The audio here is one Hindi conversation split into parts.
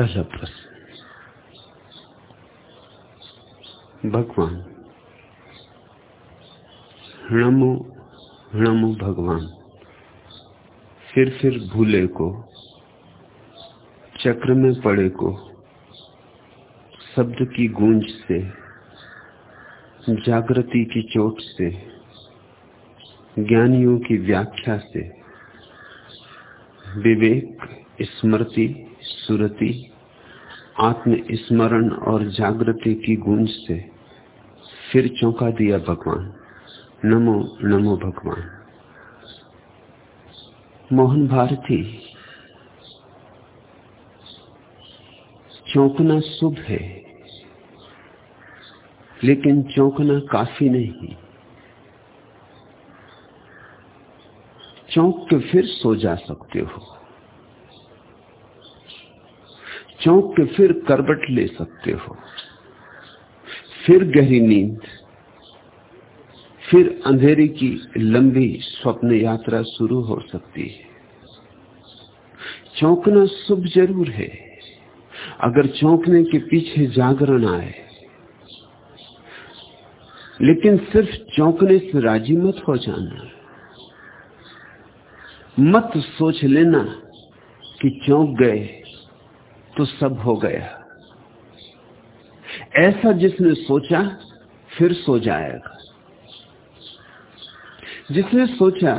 पहला प्रश्न। भगवान। नमो नमो भगवान। फिर फिर भूले को, चक्र में पड़े को, शब्द की गूंज से, जागृति की चोट से, ज्ञानियों की व्याख्या से, विवेक, स्मृति, सुरति आत्मस्मरण और जागृति की गूंज से फिर चौंका दिया भगवान। नमो नमो भगवान। मोहन भारती, चौंकना शुभ है, लेकिन चौंकना काफ़ी नहीं। चौंक के फिर सो जा सकते हो। चौंक के फिर करबट ले सकते हो। फिर गहरी नींद, फिर अंधेरी की लंबी स्वप्न यात्रा शुरू हो सकती है। चौंकना शुभ ज़रूर है। अगर चौंकने के पीछे जागरण आए, लेकिन सिर्फ़ चौंकने से राज़ी मत हो जाना। मत सोच लेना कि चौंक गए तो सब हो गया। ऐसा जिसने सोचा, फिर सो जाएगा। जिसने सोचा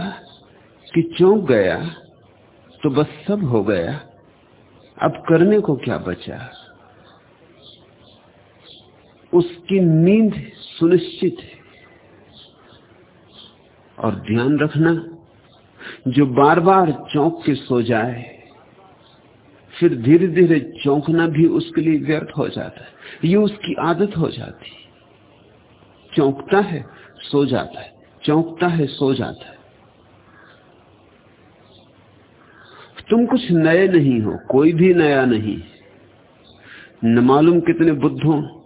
कि चौंक गया तो बस सब हो गया। अब करने को क्या बचा? उसकी नींद सुनिश्चित है। और ध्यान रखना, जो बार बार चौंक के सो जाए फिर धीरे धीरे चौंकना भी उसके लिए व्यर्थ हो जाता है। ये उसकी आदत हो जाती है। चौंकता है, सो जाता है। चौंकता है, सो जाता है। तुम कुछ नए नहीं हो, कोई भी नया नहीं। न मालूम कितने बुद्धों,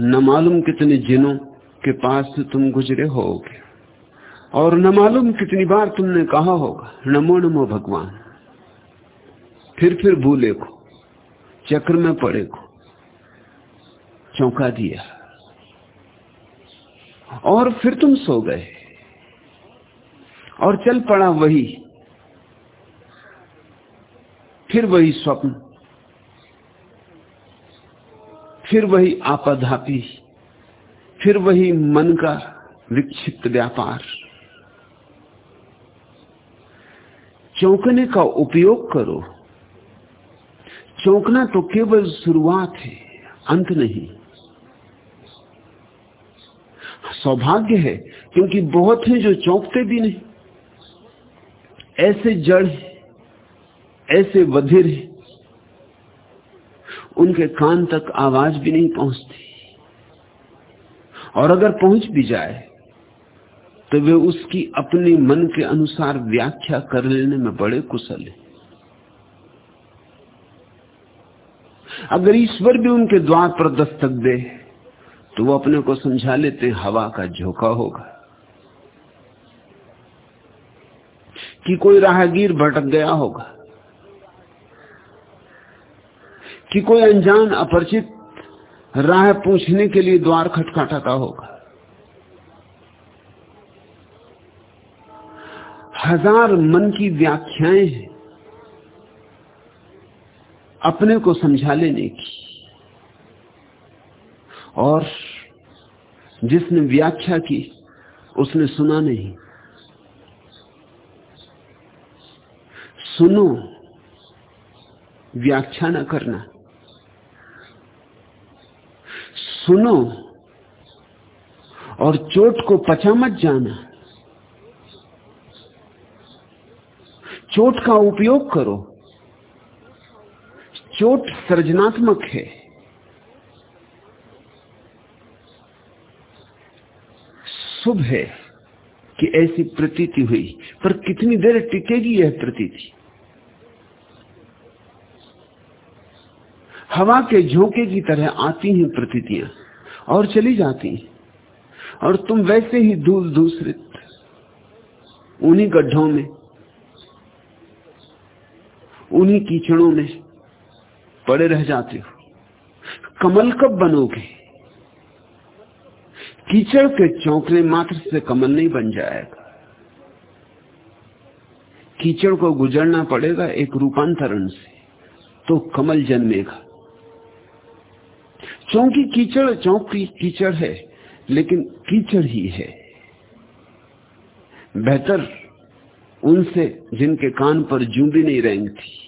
न मालूम कितने जिनों के पास से तुम गुजरे होगे। और न मालूम कितनी बार तुमने कहा होगा, नमो नमो भगवान। फिर फिर भूले को, चक्र में पड़े को, चौंका दिया। और फिर तुम सो गए। और चल पड़ा वही। फिर वही स्वप्न। फिर वही आपाधापी फिर वही मन का विक्षिप्त व्यापार। चौंकने का उपयोग करो। चौंकना तो केवल शुरुआत है, अंत नहीं। सौभाग्य है, क्योंकि बहुत हैं जो चौंकते भी नहीं। ऐसे जड़ ऐसे वधिर उनके कान तक आवाज़ भी नहीं पहुँचती। और अगर पहुँच भी जाए तो वे उसकी अपने मन के अनुसार व्याख्या कर लेने में बड़े कुशल हैं। अगर ईश्वर भी उनके द्वार पर दस्तक दे तो वो अपने को समझा लेते, हवा का झोंका होगा। कि कोई राहगीर भटक गया होगा। कि कोई अनजान अपरिचित राह पूछने के लिए द्वार खटखटाता होगा। हज़ार मन की व्याख्याएँ हैं। अपने को समझा लेने की। और जिसने व्याख्या की, उसने सुना नहीं। सुनो, व्याख्या न करना। सुनो और चोट को पचा मत जाना। चोट का उपयोग करो। चोट सृजनात्मक है। शुभ है कि ऐसी प्रतीति हुई, पर कितनी देर टिकेगी यह प्रतीति? हवा के झोंके की तरह आती हैं प्रतीतियाँ, और चली जाती हैं, और तुम वैसे ही दूर दूसरित उन्हीं गड्ढों में, उन्हीं कीचड़ों में पड़े रह जाते हो। कमल कब बनोगे? कीचड़ के चौंकने मात्र से कमल नहीं बन जाएगा। कीचड़ को गुजरना पड़ेगा एक रूपांतरण से तो कमल जन्मेगा। चौंकी कीचड़ चौंकी कीचड़ है, लेकिन कीचड़ ही है। बेहतर उनसे जिनके कान पर जू भी नहीं रहेंगी थी।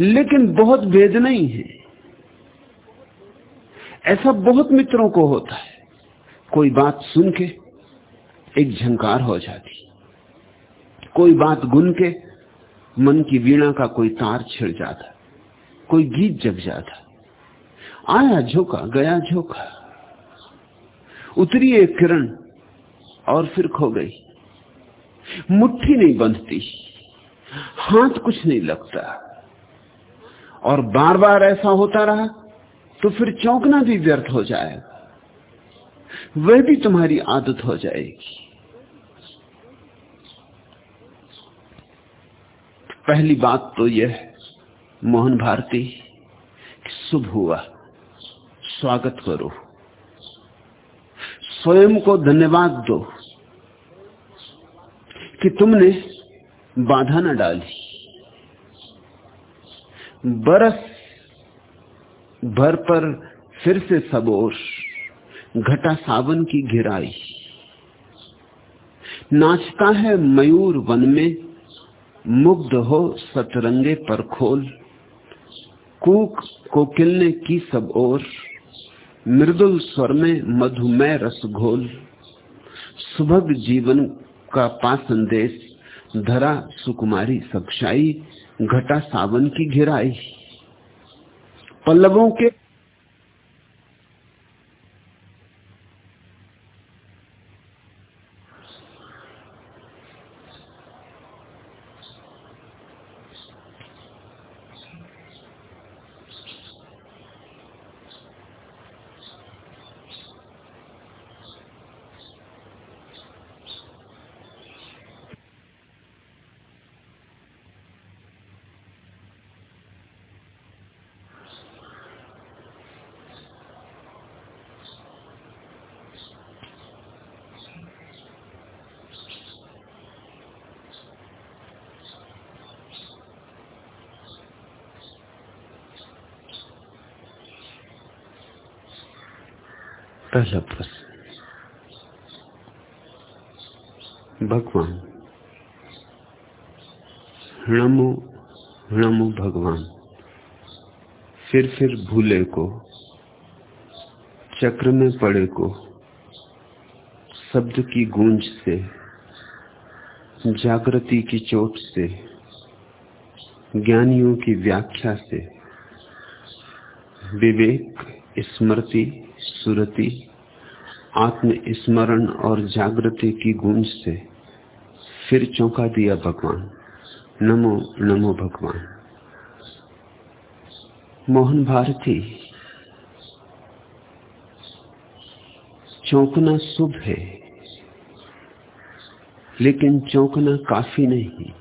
लेकिन बहुत भेद नहीं है। ऐसा बहुत मित्रों को होता है। कोई बात सुन के एक झंकार हो जाती कोई बात गुन के मन की वीणा का कोई तार छिड़ जाता कोई गीत जग जाता आया झोंका, गया झोंका। उतरी एक किरण और फिर खो गई। मुट्ठी नहीं बंधती। हाथ कुछ नहीं लगता। और बार बार ऐसा होता रहा तो फिर चौंकना भी व्यर्थ हो जाएगा। वह भी तुम्हारी आदत हो जाएगी। पहली बात तो यह, मोहन भारती शुभ हुआ। स्वागत करो। स्वयं को धन्यवाद दो, कि तुमने बाधा न डाली। बरस भर पर फिर से सबोर घटा सावन की घिराई। नाचता है मयूर वन में, मुग्ध हो सतरंगे पर खोल। कूक कोकिल की सब ओर, मृदुल स्वर में मधुमय रस घोल। सुभग जीवन का पा संदेश, धरा सुकुमारी सक्षाई घटा सावन की घिराई। पल्लवों के पहला प्रश्न भगवान। नमो नमो भगवान। फिर फिर भूले को, चक्र में पड़े को, शब्द की गूंज से, जागृति की चोट से, ज्ञानियों की व्याख्या से, विवेक, स्मृति, सुरति आत्मस्मरण और जागृति की गूंज से फिर चौंका दिया भगवान। नमो नमो भगवान। मोहन भारती, चौंकना शुभ है, लेकिन चौंकना काफ़ी नहीं।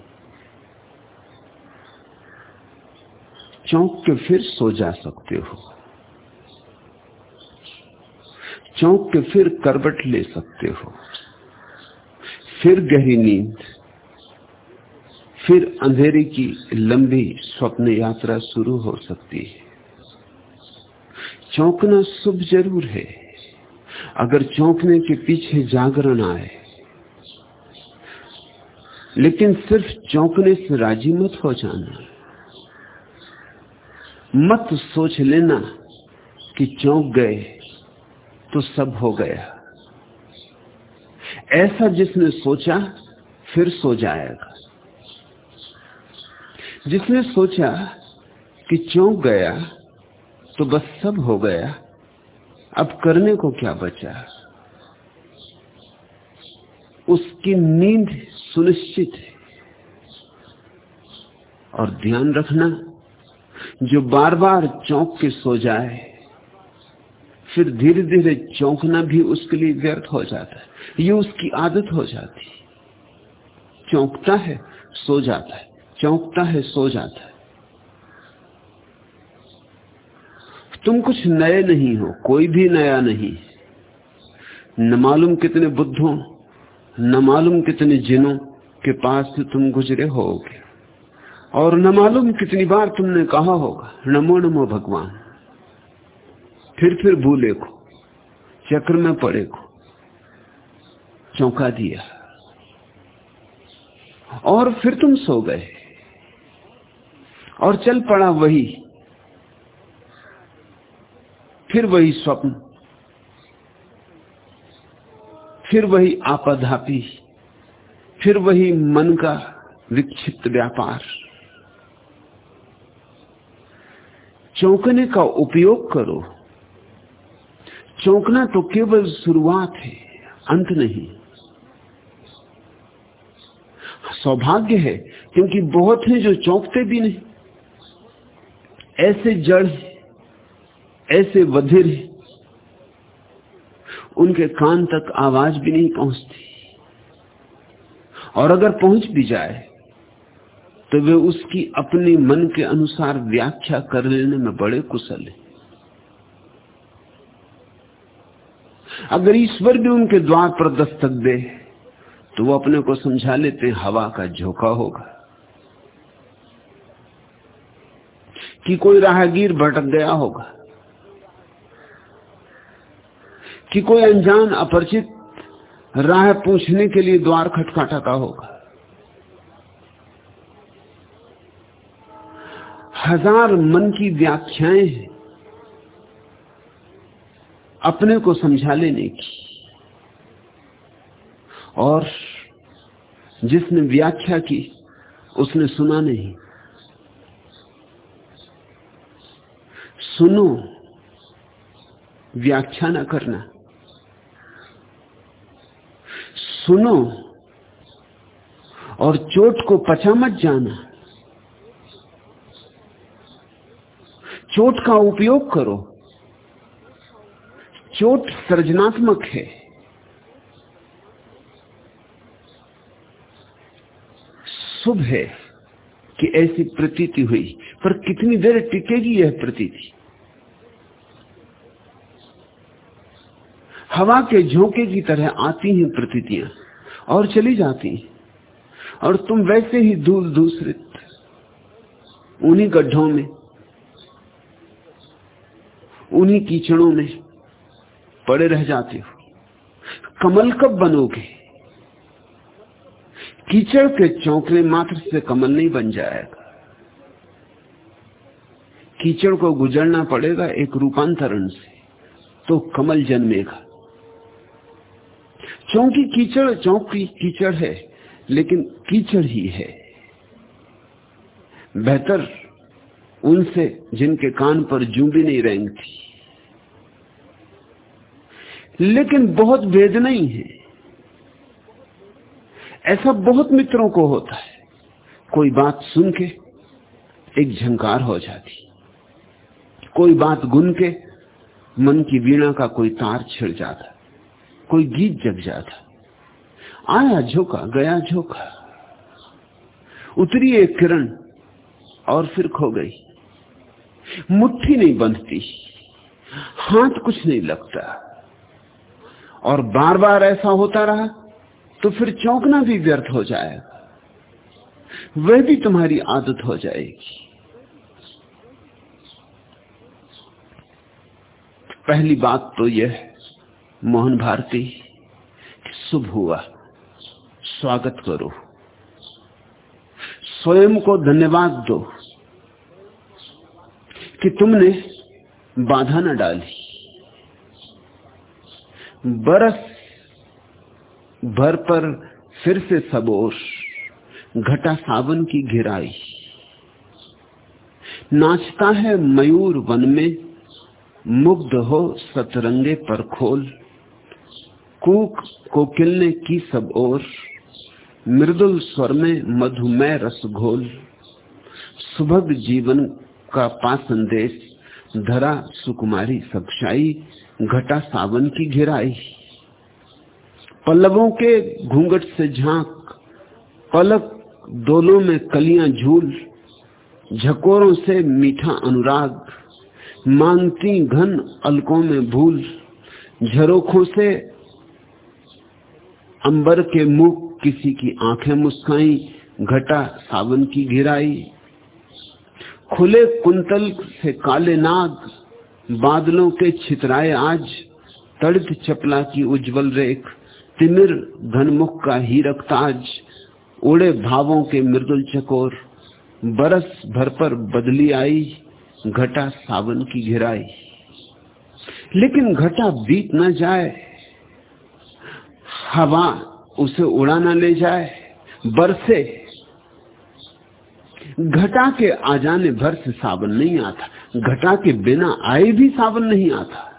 चौंक के फिर सो जा सकते हो। चौंक के फिर करबट ले सकते हो। फिर गहरी नींद, फिर अंधेरे की लंबी स्वप्न यात्रा शुरू हो सकती है। चौंकना शुभ ज़रूर है। अगर चौंकने के पीछे जागरण आए, लेकिन सिर्फ़ चौंकने से राज़ी मत हो जाना। मत सोच लेना कि चौंक गए तो सब हो गया। ऐसा जिसने सोचा, फिर सो जाएगा। जिसने सोचा कि चौंक गया तो बस सब हो गया। अब करने को क्या बचा? उसकी नींद सुनिश्चित है। और ध्यान रखना, जो बार बार चौंक के सो जाए फिर धीरे धीरे चौंकना भी उसके लिए व्यर्थ हो जाता है। ये उसकी आदत हो जाती है। चौंकता है, सो जाता है। चौंकता है, सो जाता है। तुम कुछ नए नहीं हो, कोई भी नया नहीं। न मालूम कितने बुद्धों, न मालूम कितने जिनों के पास से तुम गुजरे होगे। और न मालूम कितनी बार तुमने कहा होगा, नमो नमो भगवान। फिर फिर भूले को, चक्र में पड़े को, चौंका दिया। और फिर तुम सो गए। और चल पड़ा वही। फिर वही स्वप्न। फिर वही आपाधापी फिर वही मन का विक्षिप्त व्यापार। चौंकने का उपयोग करो। चौंकना तो केवल शुरुआत है, अंत नहीं। सौभाग्य है, क्योंकि बहुत हैं जो चौंकते भी नहीं। ऐसे जड़ ऐसे वधिर उनके कान तक आवाज़ भी नहीं पहुँचती। और अगर पहुँच भी जाए तो वे उसकी अपने मन के अनुसार व्याख्या कर लेने में बड़े कुशल हैं। अगर ईश्वर भी उनके द्वार पर दस्तक दे तो वो अपने को समझा लेते, हवा का झोंका होगा। कि कोई राहगीर भटक गया होगा। कि कोई अनजान अपरिचित राह पूछने के लिए द्वार खटखटाता होगा। हज़ार मन की व्याख्याएँ हैं। अपने को समझा लेने की। और जिसने व्याख्या की, उसने सुना नहीं। सुनो, व्याख्या ना करना। सुनो और चोट को पचा मत जाना। चोट का उपयोग करो। चोट सृजनात्मक है। शुभ है कि ऐसी प्रतीति हुई, पर कितनी देर टिकेगी यह प्रतीति? हवा के झोंके की तरह आती हैं प्रतीतियाँ और चली जाती हैं, और तुम वैसे ही दूर दूसरित उन्हीं गड्ढों में, उन्हीं कीचड़ों में पड़े रह जाते हो। कमल कब बनोगे? कीचड़ के चौंकने मात्र से कमल नहीं बन जाएगा। कीचड़ को गुजरना पड़ेगा एक रूपांतरण से तो कमल जन्मेगा। चौंकी कीचड़ चौंकी कीचड़ है, लेकिन कीचड़ ही है। बेहतर उनसे जिनके कान पर जू भी नहीं रेंगती। लेकिन बहुत वेदना ही है। ऐसा बहुत मित्रों को होता है। कोई बात सुन के एक झंकार हो जाती। कोई बात गुन के मन की वीणा का कोई तार छिड़ जाता। कोई गीत जग जाता। आया झोंका, गया झोंका। उतरी एक किरण और फिर खो गई। मुट्ठी नहीं बंधती। हाथ कुछ नहीं लगता। और बार बार ऐसा होता रहा तो फिर चौंकना भी व्यर्थ हो जाएगा। वह भी तुम्हारी आदत हो जाएगी। पहली बात तो यह मोहन भारती शुभ हुआ। स्वागत करो। स्वयं को धन्यवाद दो, कि तुमने बाधा न डाली। बरस भर पर फिर से सबोर घटा सावन की घिराई। नाचता है मयूर वन में, मुग्ध हो सतरंगे पर खोल। कूक कोकिलने की सब ओर, मृदुल स्वर में मधुमय रस घोल। सुभग जीवन का पा संदेश, धरा सुकुमारी सक्षाई घटा सावन की घिराई। पल्लवों के घूंघट से झाँक, पलक दोनों में कलियाँ झूल, झकोरों से मीठा अनुराग मांगती घन अलकों में भूल, झरोखों से अंबर के मुख किसी की आँखें मुस्काई, घटा सावन की घिराई। खुले कुंतल से काले नाग बादलों के छितराए आज, तड़ित चपला की उज्जवल रेख, तिमिर घनमुख का हीरक ताज उड़े भावों के मृदुल चकोर, बरस भर पर बदली आई, घटा सावन की घिराई। लेकिन घटा बीत न जाए, हवा उसे उड़ा ना ले जाए, बरसे, घटा के आ जाने भर से सावन नहीं आता। घटा के बिना आए भी सावन नहीं आता।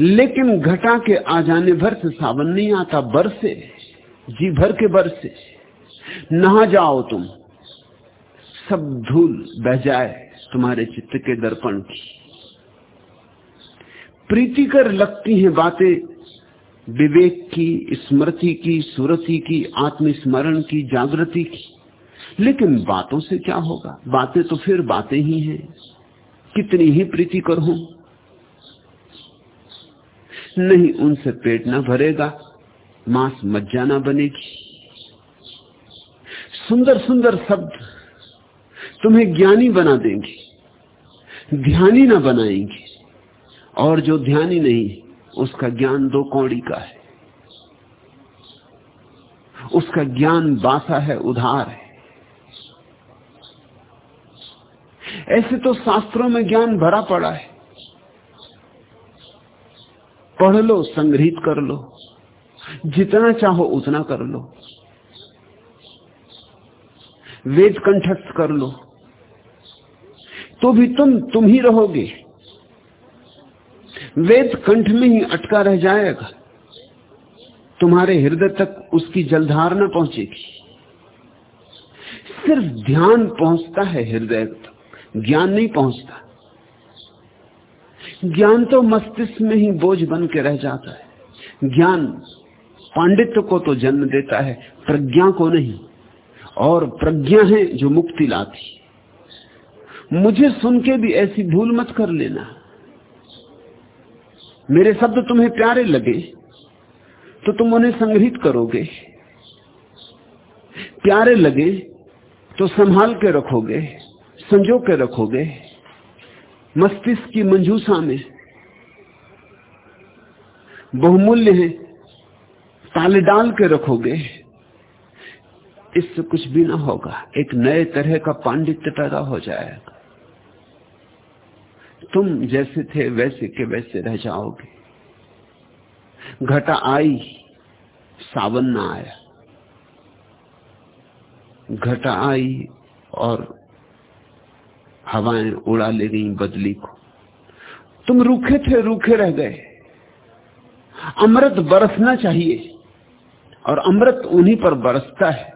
लेकिन घटा के आ जाने भर से सावन नहीं आता बरसे जी भर के बरसे नहा जाओ तुम, सब धूल बह जाए तुम्हारे चित्त के दर्पण की। प्रीतिकर लगती हैं बातें, विवेक की, स्मृति की, सुरति की, आत्मस्मरण की, जागृति की। लेकिन बातों से क्या होगा? बातें तो फिर बातें ही हैं। कितनी ही प्रीति कर? हूँ नहीं उनसे पेट ना भरेगा, मांस मज्जा ना बनेगी। सुंदर सुंदर शब्द तुम्हें ज्ञानी बना देंगे, ध्यानी ना बनाएँगे। और जो ध्यानी नहीं, उसका ज्ञान दो कौड़ी का है। उसका ज्ञान बासा है, उधार है। ऐसे तो शास्त्रों में ज्ञान भरा पड़ा है। पढ़ लो, संग्रहित कर लो। जितना चाहो उतना कर लो। वेद कंठस्थ कर लो। तो भी तुम तुम ही रहोगे। वेद कंठ में ही अटका रह जाएगा। तुम्हारे हृदय तक उसकी जलधार न पहुंचेगी। सिर्फ़ ध्यान पहुँचता है हृदय तक। ज्ञान नहीं पहुँचता। ज्ञान तो मस्तिष्क में ही बोझ बन के रह जाता है। ज्ञान पांडित्य को तो जन्म देता है, प्रज्ञा को नहीं। और प्रज्ञा है जो मुक्ति लाती मुझे सुन के भी ऐसी भूल मत कर लेना। मेरे शब्द तुम्हें प्यारे लगे तो तुम उन्हें संग्रहित करोगे। प्यारे लगे तो संभाल के रखोगे। संजो के रखोगे, मस्तिष्क की मंजूसा में बहुमूल्य है, ताले डाल के रखोगे, इससे कुछ भी ना होगा। एक नए तरह का पांडित्य पैदा हो जाएगा। तुम जैसे थे वैसे के वैसे रह जाओगे। घटा आई, सावन ना आया। घटा आई और हवाएँ उड़ा ले गई बदली को। तुम रूखे थे, रूखे रह गए। अमृत बरसना चाहिए और अमृत उन्हीं पर बरसता है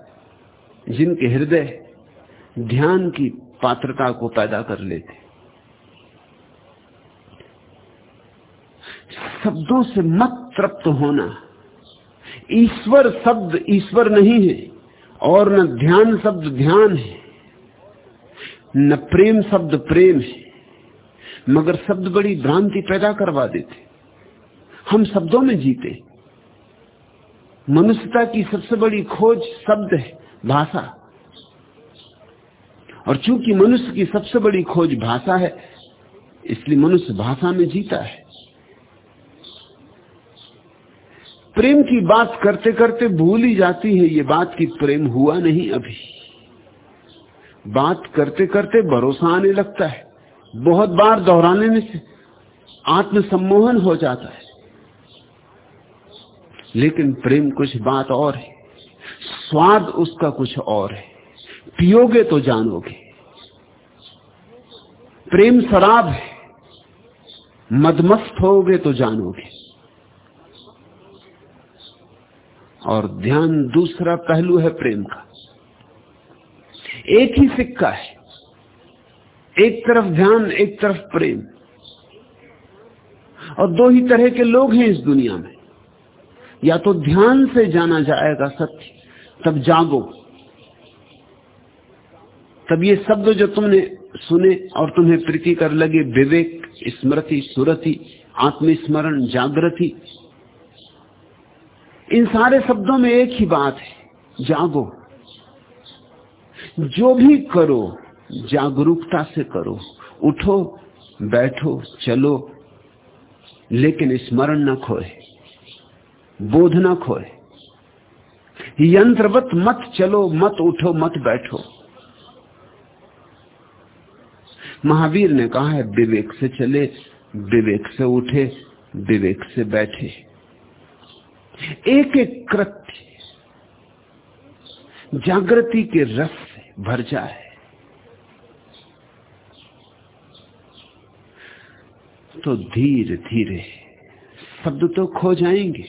जिनके हृदय ध्यान की पात्रता को पैदा कर लेते। शब्दों से मत तृप्त होना। ईश्वर शब्द ईश्वर नहीं है और न ध्यान शब्द ध्यान है। न प्रेम शब्द प्रेम है, मगर शब्द बड़ी भ्रांति पैदा करवा देते हम शब्दों में जीते मनुष्यता की सबसे बड़ी खोज शब्द है, भाषा। और चूँकि मनुष्य की सबसे बड़ी खोज भाषा है, इसलिए मनुष्य भाषा में जीता है। प्रेम की बात करते करते भूल ही जाती है, ये बात कि प्रेम हुआ नहीं अभी। बात करते करते भरोसा आने लगता है। बहुत बार दोहराने में से आत्मसम्मोहन हो जाता है। लेकिन प्रेम कुछ बात और है। स्वाद उसका कुछ और है। पियोगे तो जानोगे। प्रेम शराब है। मदमस्त होगे तो जानोगे। और ध्यान दूसरा पहलू है प्रेम का। एक ही सिक्का है। एक तरफ़ ध्यान, एक तरफ़ प्रेम। और दो ही तरह के लोग हैं इस दुनिया में। या तो ध्यान से जाना जाएगा सत्य, तब जागो। तब ये शब्द जो तुमने सुने और तुम्हें प्रीति कर लगे, विवेक, स्मृति, सुरति, आत्मस्मरण, जागृति, इन सारे शब्दों में एक ही बात है, जागो। जो भी करो, जागरूकता से करो। उठो, बैठो, चलो। लेकिन स्मरण न खोए, बोध न खोए। यंत्रवत मत चलो, मत उठो, मत बैठो। महावीर ने कहा है, विवेक से चले, विवेक से उठे, विवेक से बैठे। एक एक कृत्य, जागृति के रस भर जाए। तो धीरे धीरे शब्द तो खो जाएँगे,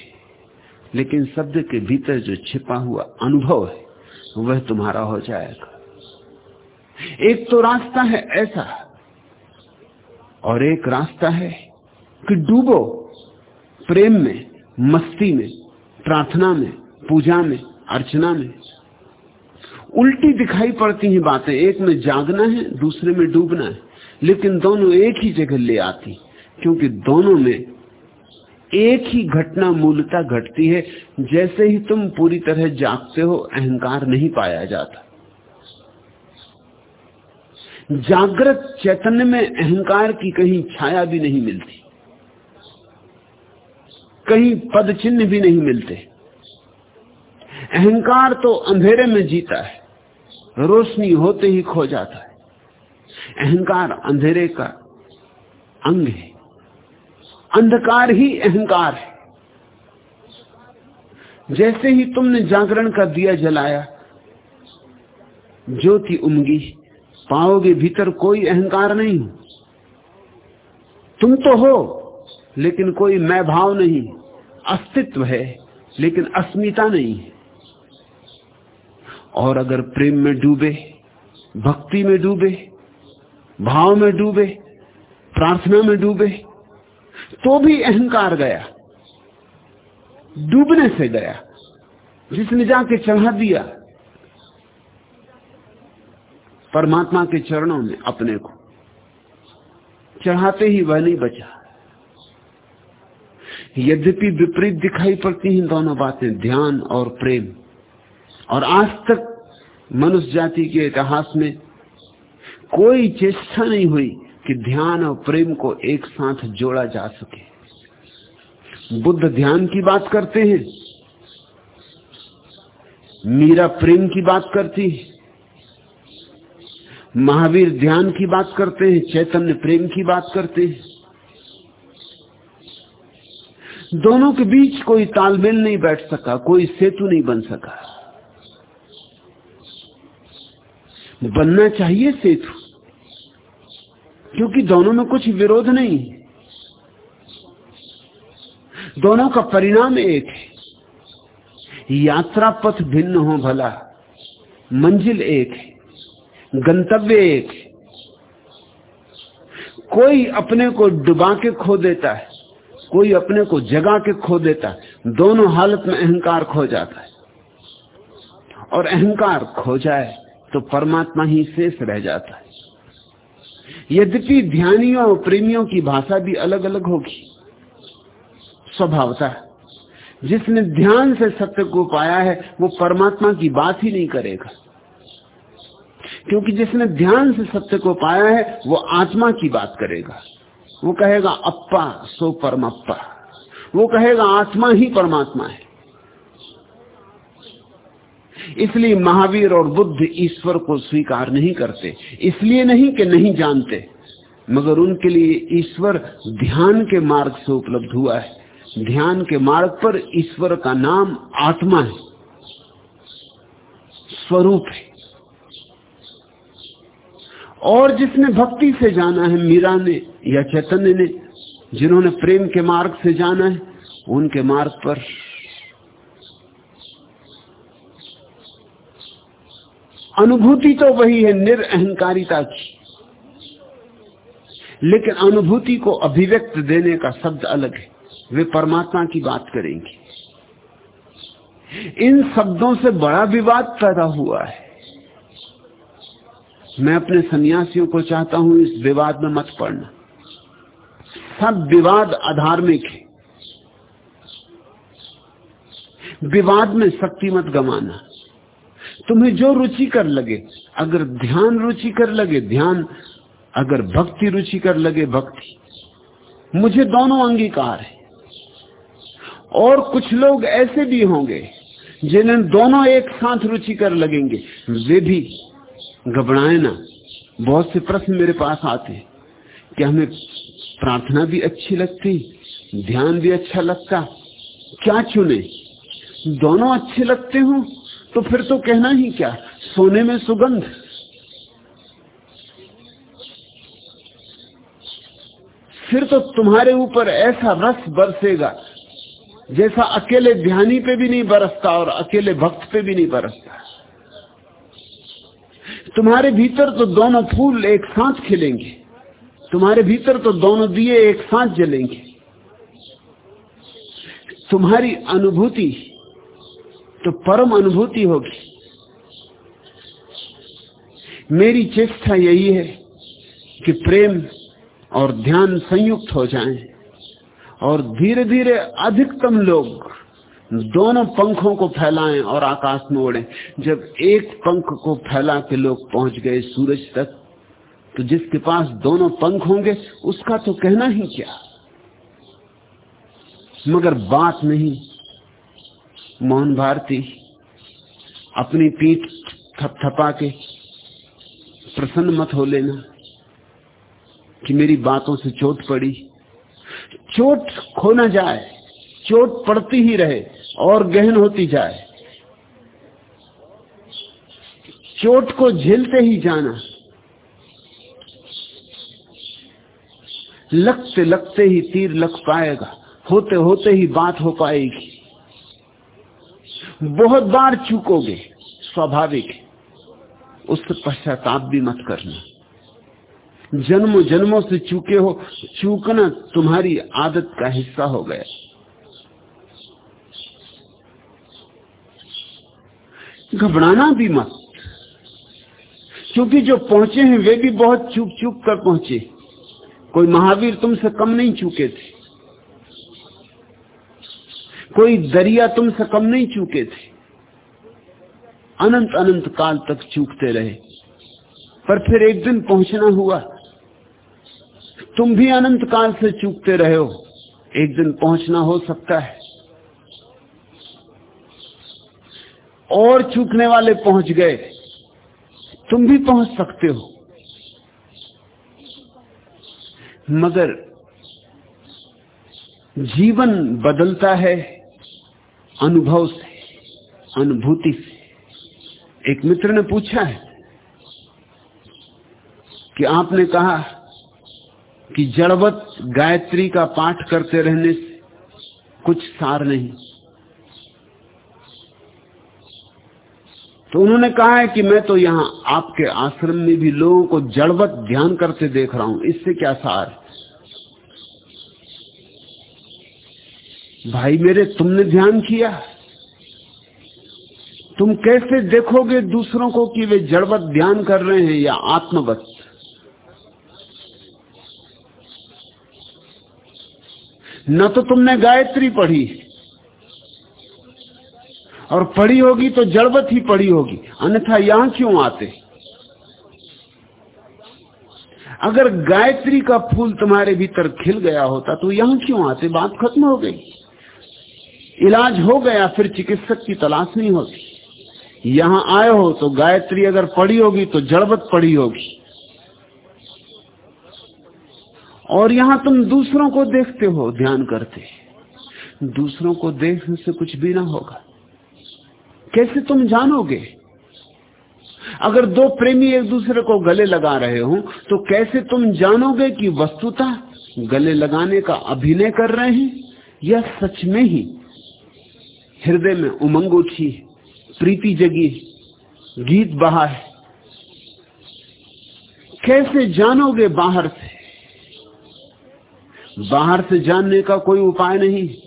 लेकिन शब्द के भीतर जो छिपा हुआ अनुभव है, वह तुम्हारा हो जाएगा। एक तो रास्ता है ऐसा, और एक रास्ता है कि डूबो प्रेम में, मस्ती में, प्रार्थना में, पूजा में, अर्चना में। उल्टी दिखाई पड़ती हैं बातें। एक में जागना है, दूसरे में डूबना है। लेकिन दोनों एक ही जगह ले आती। क्योंकि दोनों में एक ही घटना मूलता घटती है। जैसे ही तुम पूरी तरह जागते हो, अहंकार नहीं पाया जाता। जागृत चैतन्य में अहंकार की कहीं छाया भी नहीं मिलती। कहीं पद चिन्ह भी नहीं मिलते। अहंकार तो अंधेरे में जीता है। रोशनी होते ही खो जाता है। अहंकार अंधेरे का अंग है। अंधकार ही अहंकार है। जैसे ही तुमने जागरण का दिया जलाया, ज्योति उमगी, पाओगे भीतर कोई अहंकार नहीं। तुम तो हो, लेकिन कोई मैं भाव नहीं। अस्तित्व है, लेकिन अस्मिता नहीं है। और अगर प्रेम में डूबे, भक्ति में डूबे, भाव में डूबे, प्रार्थना में डूबे तो भी अहंकार गया, डूबने से गया, जिसने जाके चढ़ा दिया, परमात्मा के चरणों में अपने को। चढ़ाते ही वह नहीं बचा। यद्यपि विपरीत दिखाई पड़ती हैं दोनों बातें, ध्यान और प्रेम। और आज तक मनुष्य जाति के इतिहास में कोई चेष्टा नहीं हुई कि ध्यान और प्रेम को एक साथ जोड़ा जा सके। बुद्ध ध्यान की बात करते हैं, मीरा प्रेम की बात करती है, महावीर ध्यान की बात करते हैं, चैतन्य प्रेम की बात करते हैं। दोनों के बीच कोई तालमेल नहीं बैठ सका, कोई सेतु नहीं बन सका। बनना चाहिए सेतु क्योंकि दोनों में कुछ विरोध नहीं दोनों का परिणाम एक है। यात्रा पथ भिन्न हो भला, मंजिल एक है, गंतव्य एक है। कोई अपने को डुबा के खो देता है, कोई अपने को जगा के खो देता है, दोनों हालत में अहंकार खो जाता है। और अहंकार खो जाए तो परमात्मा ही शेष रह जाता है। यद्यपि ध्यानियों और प्रेमियों की भाषा भी अलग अलग होगी, स्वभावता। जिसने ध्यान से सत्य को पाया है, वो परमात्मा की बात ही नहीं करेगा। क्योंकि जिसने ध्यान से सत्य को पाया है, वो आत्मा की बात करेगा। वो कहेगा, अप्पा, सो परमप्पा। वो कहेगा, आत्मा ही परमात्मा है। इसलिए महावीर और बुद्ध ईश्वर को स्वीकार नहीं करते, इसलिए नहीं कि नहीं जानते, मगर उनके लिए ईश्वर ध्यान के मार्ग से उपलब्ध हुआ है। ध्यान के मार्ग पर ईश्वर का नाम आत्मा है, स्वरूप है। और जिसने भक्ति से जाना है, मीरा ने या चैतन्य ने, जिन्होंने प्रेम के मार्ग से जाना है, उनके मार्ग पर अनुभूति तो वही है निरअहकारिता की। लेकिन अनुभूति को अभिव्यक्त देने का शब्द अलग है। वे परमात्मा की बात करेंगे। इन शब्दों से बड़ा विवाद पैदा हुआ है। मैं अपने सन्यासियों को चाहता हूँ इस विवाद में मत पड़ना। सब विवाद अधार्मिक है। विवाद में शक्ति मत गमाना। तुम्हें जो रुचि कर लगे, अगर ध्यान रुचि कर लगे, ध्यान, अगर भक्ति रुचि कर लगे, भक्ति। मुझे दोनों अंगीकार है। और कुछ लोग ऐसे भी होंगे, जिन्हें दोनों एक साथ रुचि कर लगेंगे। वे भी घबराए ना। बहुत से प्रश्न मेरे पास आते हैं। कि हमें प्रार्थना भी अच्छी लगती? ध्यान भी अच्छा लगता? क्या चुने? दोनों अच्छे लगते हो? तो फिर तो कहना ही क्या? सोने में सुगंध। फिर तो तुम्हारे ऊपर ऐसा रस बरसेगा, जैसा अकेले ध्यानी पे भी नहीं बरसता और अकेले भक्त पे भी नहीं बरसता। तुम्हारे भीतर तो दोनों फूल एक साथ खिलेंगे। तुम्हारे भीतर तो दोनों दिए एक साथ जलेंगे। तुम्हारी अनुभूति तो परम अनुभूति होगी। मेरी चेष्टा यही है कि प्रेम और ध्यान संयुक्त हो जाएँ और धीरे धीरे अधिकतम लोग दोनों पंखों को फैलाएँ और आकाश में उड़े। जब एक पंख को फैला के लोग पहुँच गए सूरज तक तो जिसके पास दोनों पंख होंगे, उसका तो कहना ही क्या? मगर बात नहीं मोहन भारती अपनी पीठ थपथपा के प्रसन्न मत हो लेना कि मेरी बातों से चोट पड़ी। चोट खो ना जाए, चोट पड़ती ही रहे और गहन होती जाए। चोट को झेलते ही जाना, लगते लगते ही तीर लग पाएगा, होते होते ही बात हो पाएगी। बहुत बार चूकोगे, स्वाभाविक उससे पश्चाताप भी मत करना। जन्मों जन्मों से चूके हो, चूकना तुम्हारी आदत का हिस्सा हो गया। घबराना भी मत। क्योंकि जो पहुँचे हैं, वे भी बहुत चूक चूक कर पहुँचे। कोई महावीर तुमसे कम नहीं चूके थे। कोई दरिया तुमसे कम नहीं चूके थे। अनंत अनंत काल तक चूकते रहे। पर फिर एक दिन पहुँचना हुआ। तुम भी अनंत काल से चूकते रहे हो। एक दिन पहुँचना हो सकता है। और चूकने वाले पहुँच गए। तुम भी पहुँच सकते हो। मगर जीवन बदलता है। अनुभव से, अनुभूति से। एक मित्र ने पूछा है कि आपने कहा कि जड़वत गायत्री का पाठ करते रहने से कुछ सार नहीं। तो उन्होंने कहा है कि मैं तो यहाँ आपके आश्रम में भी लोगों को जड़वत ध्यान करते देख रहा हूँ, इससे क्या सार भाई मेरे, तुमने ध्यान किया? तुम कैसे देखोगे दूसरों को कि वे जड़वत ध्यान कर रहे हैं या आत्मवत? न तो तुमने गायत्री पढ़ी, और पढ़ी होगी तो जड़वत ही पढ़ी होगी, अन्यथा यहाँ क्यों आते? अगर गायत्री का फूल तुम्हारे भीतर खिल गया होता तो यहाँ क्यों आते? बात खत्म हो गई। इलाज हो गया, फिर चिकित्सक की तलाश नहीं होती। यहाँ आए हो तो गायत्री अगर पड़ी होगी तो जड़बत पड़ी होगी। और यहाँ तुम दूसरों को देखते हो, ध्यान करते। दूसरों को देखने से कुछ भी ना होगा। कैसे तुम जानोगे? अगर दो प्रेमी एक दूसरे को गले लगा रहे हो तो कैसे तुम जानोगे कि वस्तुतः गले लगाने का अभिनय कर रहे हैं या सच में ही हृदय में उमंग उठी, प्रीति जगी, गीत बहा है कैसे जानोगे बाहर से? बाहर से जानने का कोई उपाय नहीं।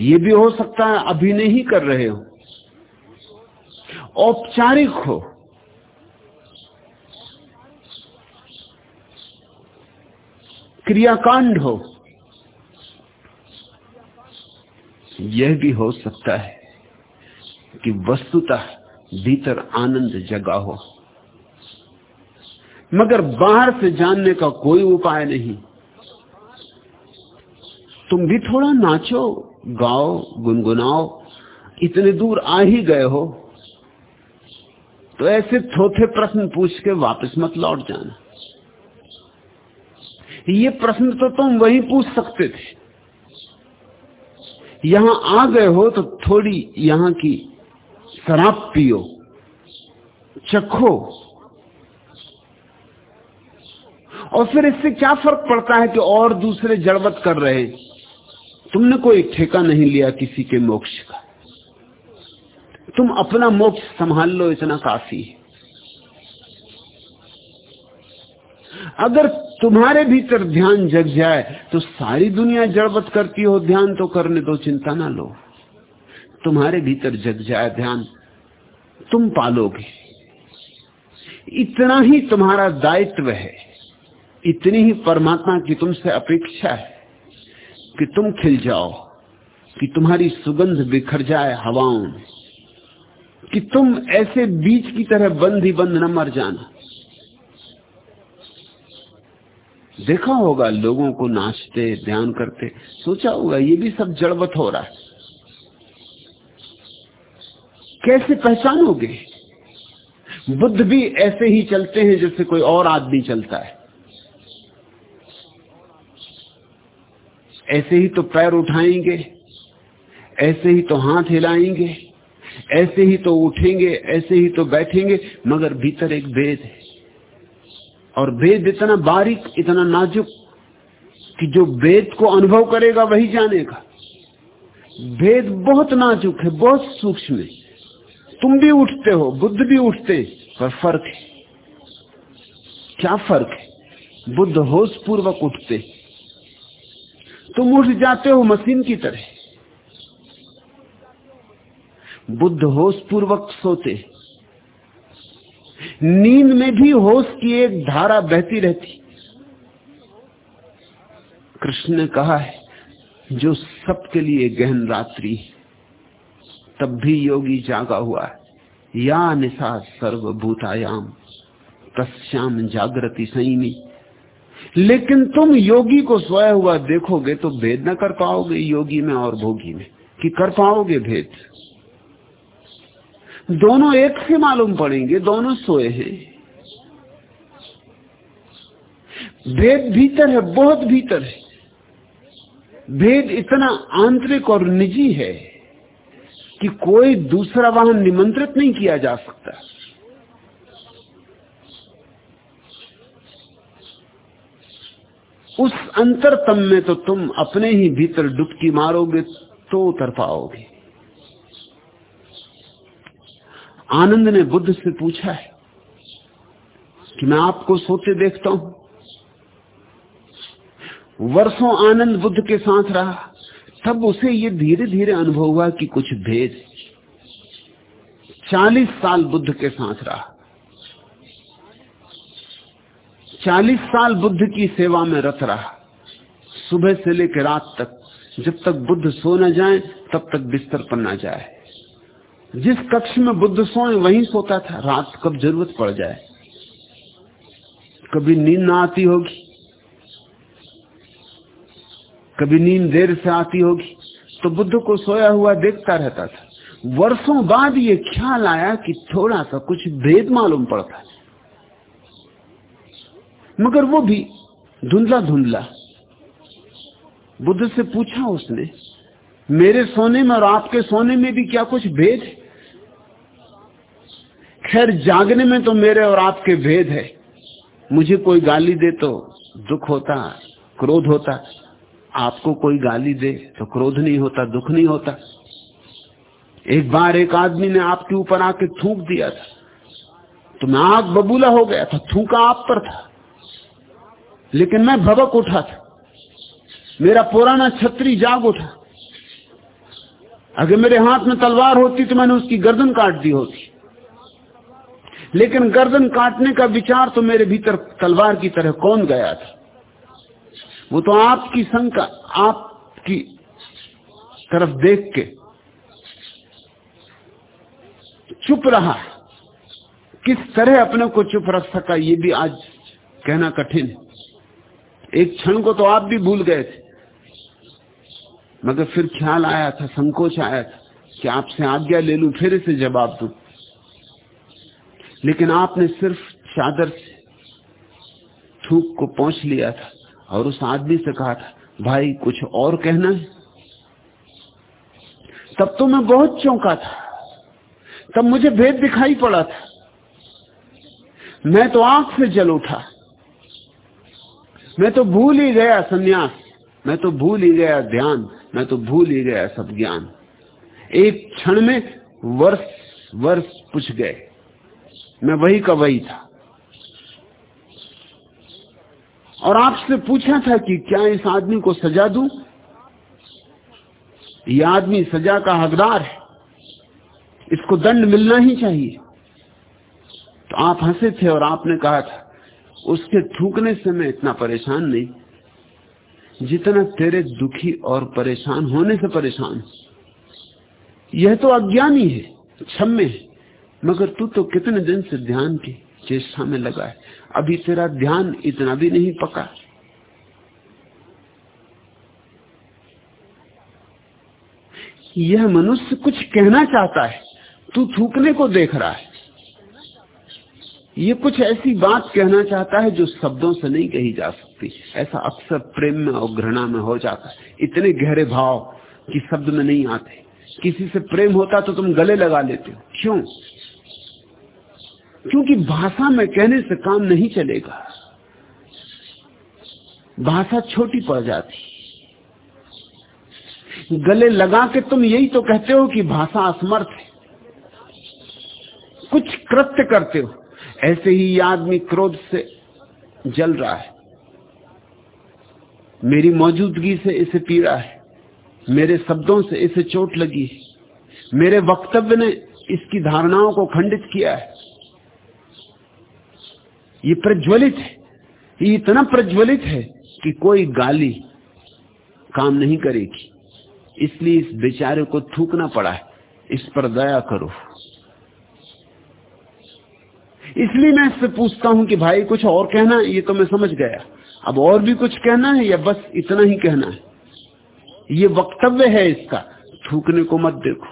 ये भी हो सकता है अभी नहीं कर रहे हो। औपचारिक हो। क्रियाकांड हो। यह भी हो सकता है कि वस्तुतः भीतर आनंद जगा हो। मगर बाहर से जानने का कोई उपाय नहीं। तुम भी थोड़ा नाचो, गाओ, गुनगुनाओ, इतने दूर आ ही गए हो तो ऐसे थोथे प्रश्न पूछ के वापस मत लौट जाना। ये प्रश्न तो तुम वही पूछ सकते थे। यहाँ आ गए हो तो थोड़ी यहाँ की शराब पियो, चखो। और फिर इससे क्या फ़र्क पड़ता है कि और दूसरे जड़वत कर रहे तुमने कोई ठेका नहीं लिया किसी के मोक्ष का। तुम अपना मोक्ष संभाल लो, इतना काफ़ी है। अगर तुम्हारे भीतर ध्यान जग जाए तो सारी दुनिया जड़वत करती हो, ध्यान तो करने दो, चिंता ना लो। तुम्हारे भीतर जग जाए ध्यान, तुम पालोगे। इतना ही तुम्हारा दायित्व है, इतनी ही परमात्मा की तुमसे अपेक्षा है, कि तुम खिल जाओ, कि तुम्हारी सुगंध बिखर जाए हवाओं में, कि तुम ऐसे बीज की तरह बंद ही बंद न मर जाना। देखा होगा लोगों को नाचते, ध्यान करते। सोचा होगा, ये भी सब जड़वत हो रहा है। कैसे पहचानोगे? बुद्ध भी ऐसे ही चलते हैं जैसे कोई और आदमी चलता है। ऐसे ही तो पैर उठाएँगे, ऐसे ही तो हाथ हिलाएँगे, ऐसे ही तो उठेंगे, ऐसे ही तो बैठेंगे, मगर भीतर एक भेद है। और भेद इतना बारीक, इतना नाजुक कि जो भेद को अनुभव करेगा वही जानेगा। भेद बहुत नाजुक है, बहुत सूक्ष्म है। तुम भी उठते हो, बुद्ध भी उठते पर फ़र्क है। क्या फ़र्क है? बुद्ध होश पूर्वक उठते तुम उठ जाते हो मशीन की तरह। बुद्ध होश पूर्वक सोते नींद में भी होश की एक धारा बहती रहती। कृष्ण ने कहा है, जो सबके लिए गहन रात्रि तब भी योगी जागा हुआ है। या निशा सर्वभूतायाम, तस्याम जागृति संयमी। लेकिन तुम योगी को सोया हुआ देखोगे तो भेद न कर पाओगे, योगी में और भोगी में। कि कर पाओगे भेद? दोनों एक से मालूम पड़ेंगे, दोनों सोए हैं। भेद भीतर है, बहुत भीतर है। भेद इतना आंतरिक और निजी है कि कोई दूसरा वाहन निमंत्रित नहीं किया जा सकता। उस अंतरतम में तो तुम अपने ही भीतर डुबकी मारोगे तो उतर पाओगे। आनंद ने बुद्ध से पूछा है कि मैं आपको सोते देखता हूँ। वर्षों आनंद बुद्ध के साथ रहा, तब उसे ये धीरे धीरे अनुभव हुआ कि कुछ भेद चालीस साल बुद्ध के साथ रहा। चालीस साल बुद्ध की सेवा में रत रहा। सुबह से लेकर रात तक, जब तक बुद्ध सो न जाए, तब तक बिस्तर पर न जाए। जिस कक्ष में बुद्ध सोए, वहीं सोता था। रात कब ज़रूरत पड़ जाए। कभी नींद ना आती होगी। कभी नींद देर से आती होगी। तो बुद्ध को सोया हुआ देखता रहता था। वर्षों बाद ये ख्याल आया कि थोड़ा सा कुछ भेद मालूम पड़ता। है मगर वो भी धुंधला धुंधला। बुद्ध से पूछा उसने, मेरे सोने में और आपके सोने में भी क्या कुछ भेद है? खैर जागने में तो मेरे और आपके भेद है। मुझे कोई गाली दे तो दुख होता, क्रोध होता। आपको कोई गाली दे तो क्रोध नहीं होता, दुख नहीं होता। एक बार एक आदमी ने आपके ऊपर आके थूक दिया था। तो मैं आग बबूला हो गया था, थूका आप पर था। लेकिन मैं भबक उठा था। मेरा पुराना छत्री जाग उठा। अगर मेरे हाथ में तलवार होती तो मैंने उसकी गर्दन काट दी होती। लेकिन गर्दन काटने का विचार तो मेरे भीतर तलवार की तरह कौन गया था? वो तो आपकी शंका, आपकी तरफ़ देख के चुप रहा किस तरह अपने को चुप रख सका, ये भी आज कहना कठिन है। एक क्षण को तो आप भी भूल गए थे। मगर फिर ख्याल आया था, संकोच आया था कि आपसे आज्ञा ले लू, फिर इसे जवाब दू। लेकिन आपने सिर्फ़ चादर से थूक को पहुँच लिया था और उस आदमी से कहा था, भाई, कुछ और कहना है? तब तो मैं बहुत चौंका था। तब मुझे भेद दिखाई पड़ा था। मैं तो आँख से जल उठा। मैं तो भूल ही गया सन्यास। मैं तो भूल ही गया ध्यान मैं तो भूल ही गया सब ज्ञान। एक क्षण में वर्ष वर्ष पूछ गए। मैं वही का वही था। और आपसे पूछा था कि क्या इस आदमी को सजा दूँ? यह आदमी सजा का हकदार है। इसको दंड मिलना ही चाहिए। तो आप हंसे थे और आपने कहा था, उसके थूकने से मैं इतना परेशान नहीं। जितना तेरे दुखी और परेशान होने से परेशान यह तो अज्ञानी है, क्षम्य है। मगर तू तो कितने दिन से ध्यान की चेष्टा में लगा है? अभी तेरा ध्यान इतना भी नहीं पका। यह मनुष्य कुछ कहना चाहता है, तू थूकने को देख रहा है। ये कुछ ऐसी बात कहना चाहता है जो शब्दों से नहीं कही जा सकती। ऐसा अक्सर प्रेम में और घृणा में हो जाता है। इतने गहरे भाव कि शब्द में नहीं आते। किसी से प्रेम होता तो तुम गले लगा लेते हो। क्यों? क्योंकि भाषा में कहने से काम नहीं चलेगा। भाषा छोटी पड़ जाती। गले लगा के तुम यही तो कहते हो कि भाषा असमर्थ है। कुछ कृत्य करते हो। ऐसे ही आदमी क्रोध से जल रहा है। मेरी मौजूदगी से इसे पीड़ा है। मेरे शब्दों से इसे चोट लगी है। मेरे वक्तव्य ने इसकी धारणाओं को खंडित किया है। ये प्रज्वलित है। ये इतना प्रज्वलित है कि कोई गाली काम नहीं करेगी। इसलिए इस बेचारे को थूकना पड़ा है। इस पर दया करो। इसलिए मैं इससे पूछता हूँ कि भाई, कुछ और कहना है? ये तो मैं समझ गया। अब और भी कुछ कहना है या बस इतना ही कहना है? ये वक्तव्य है इसका। थूकने को मत देखो।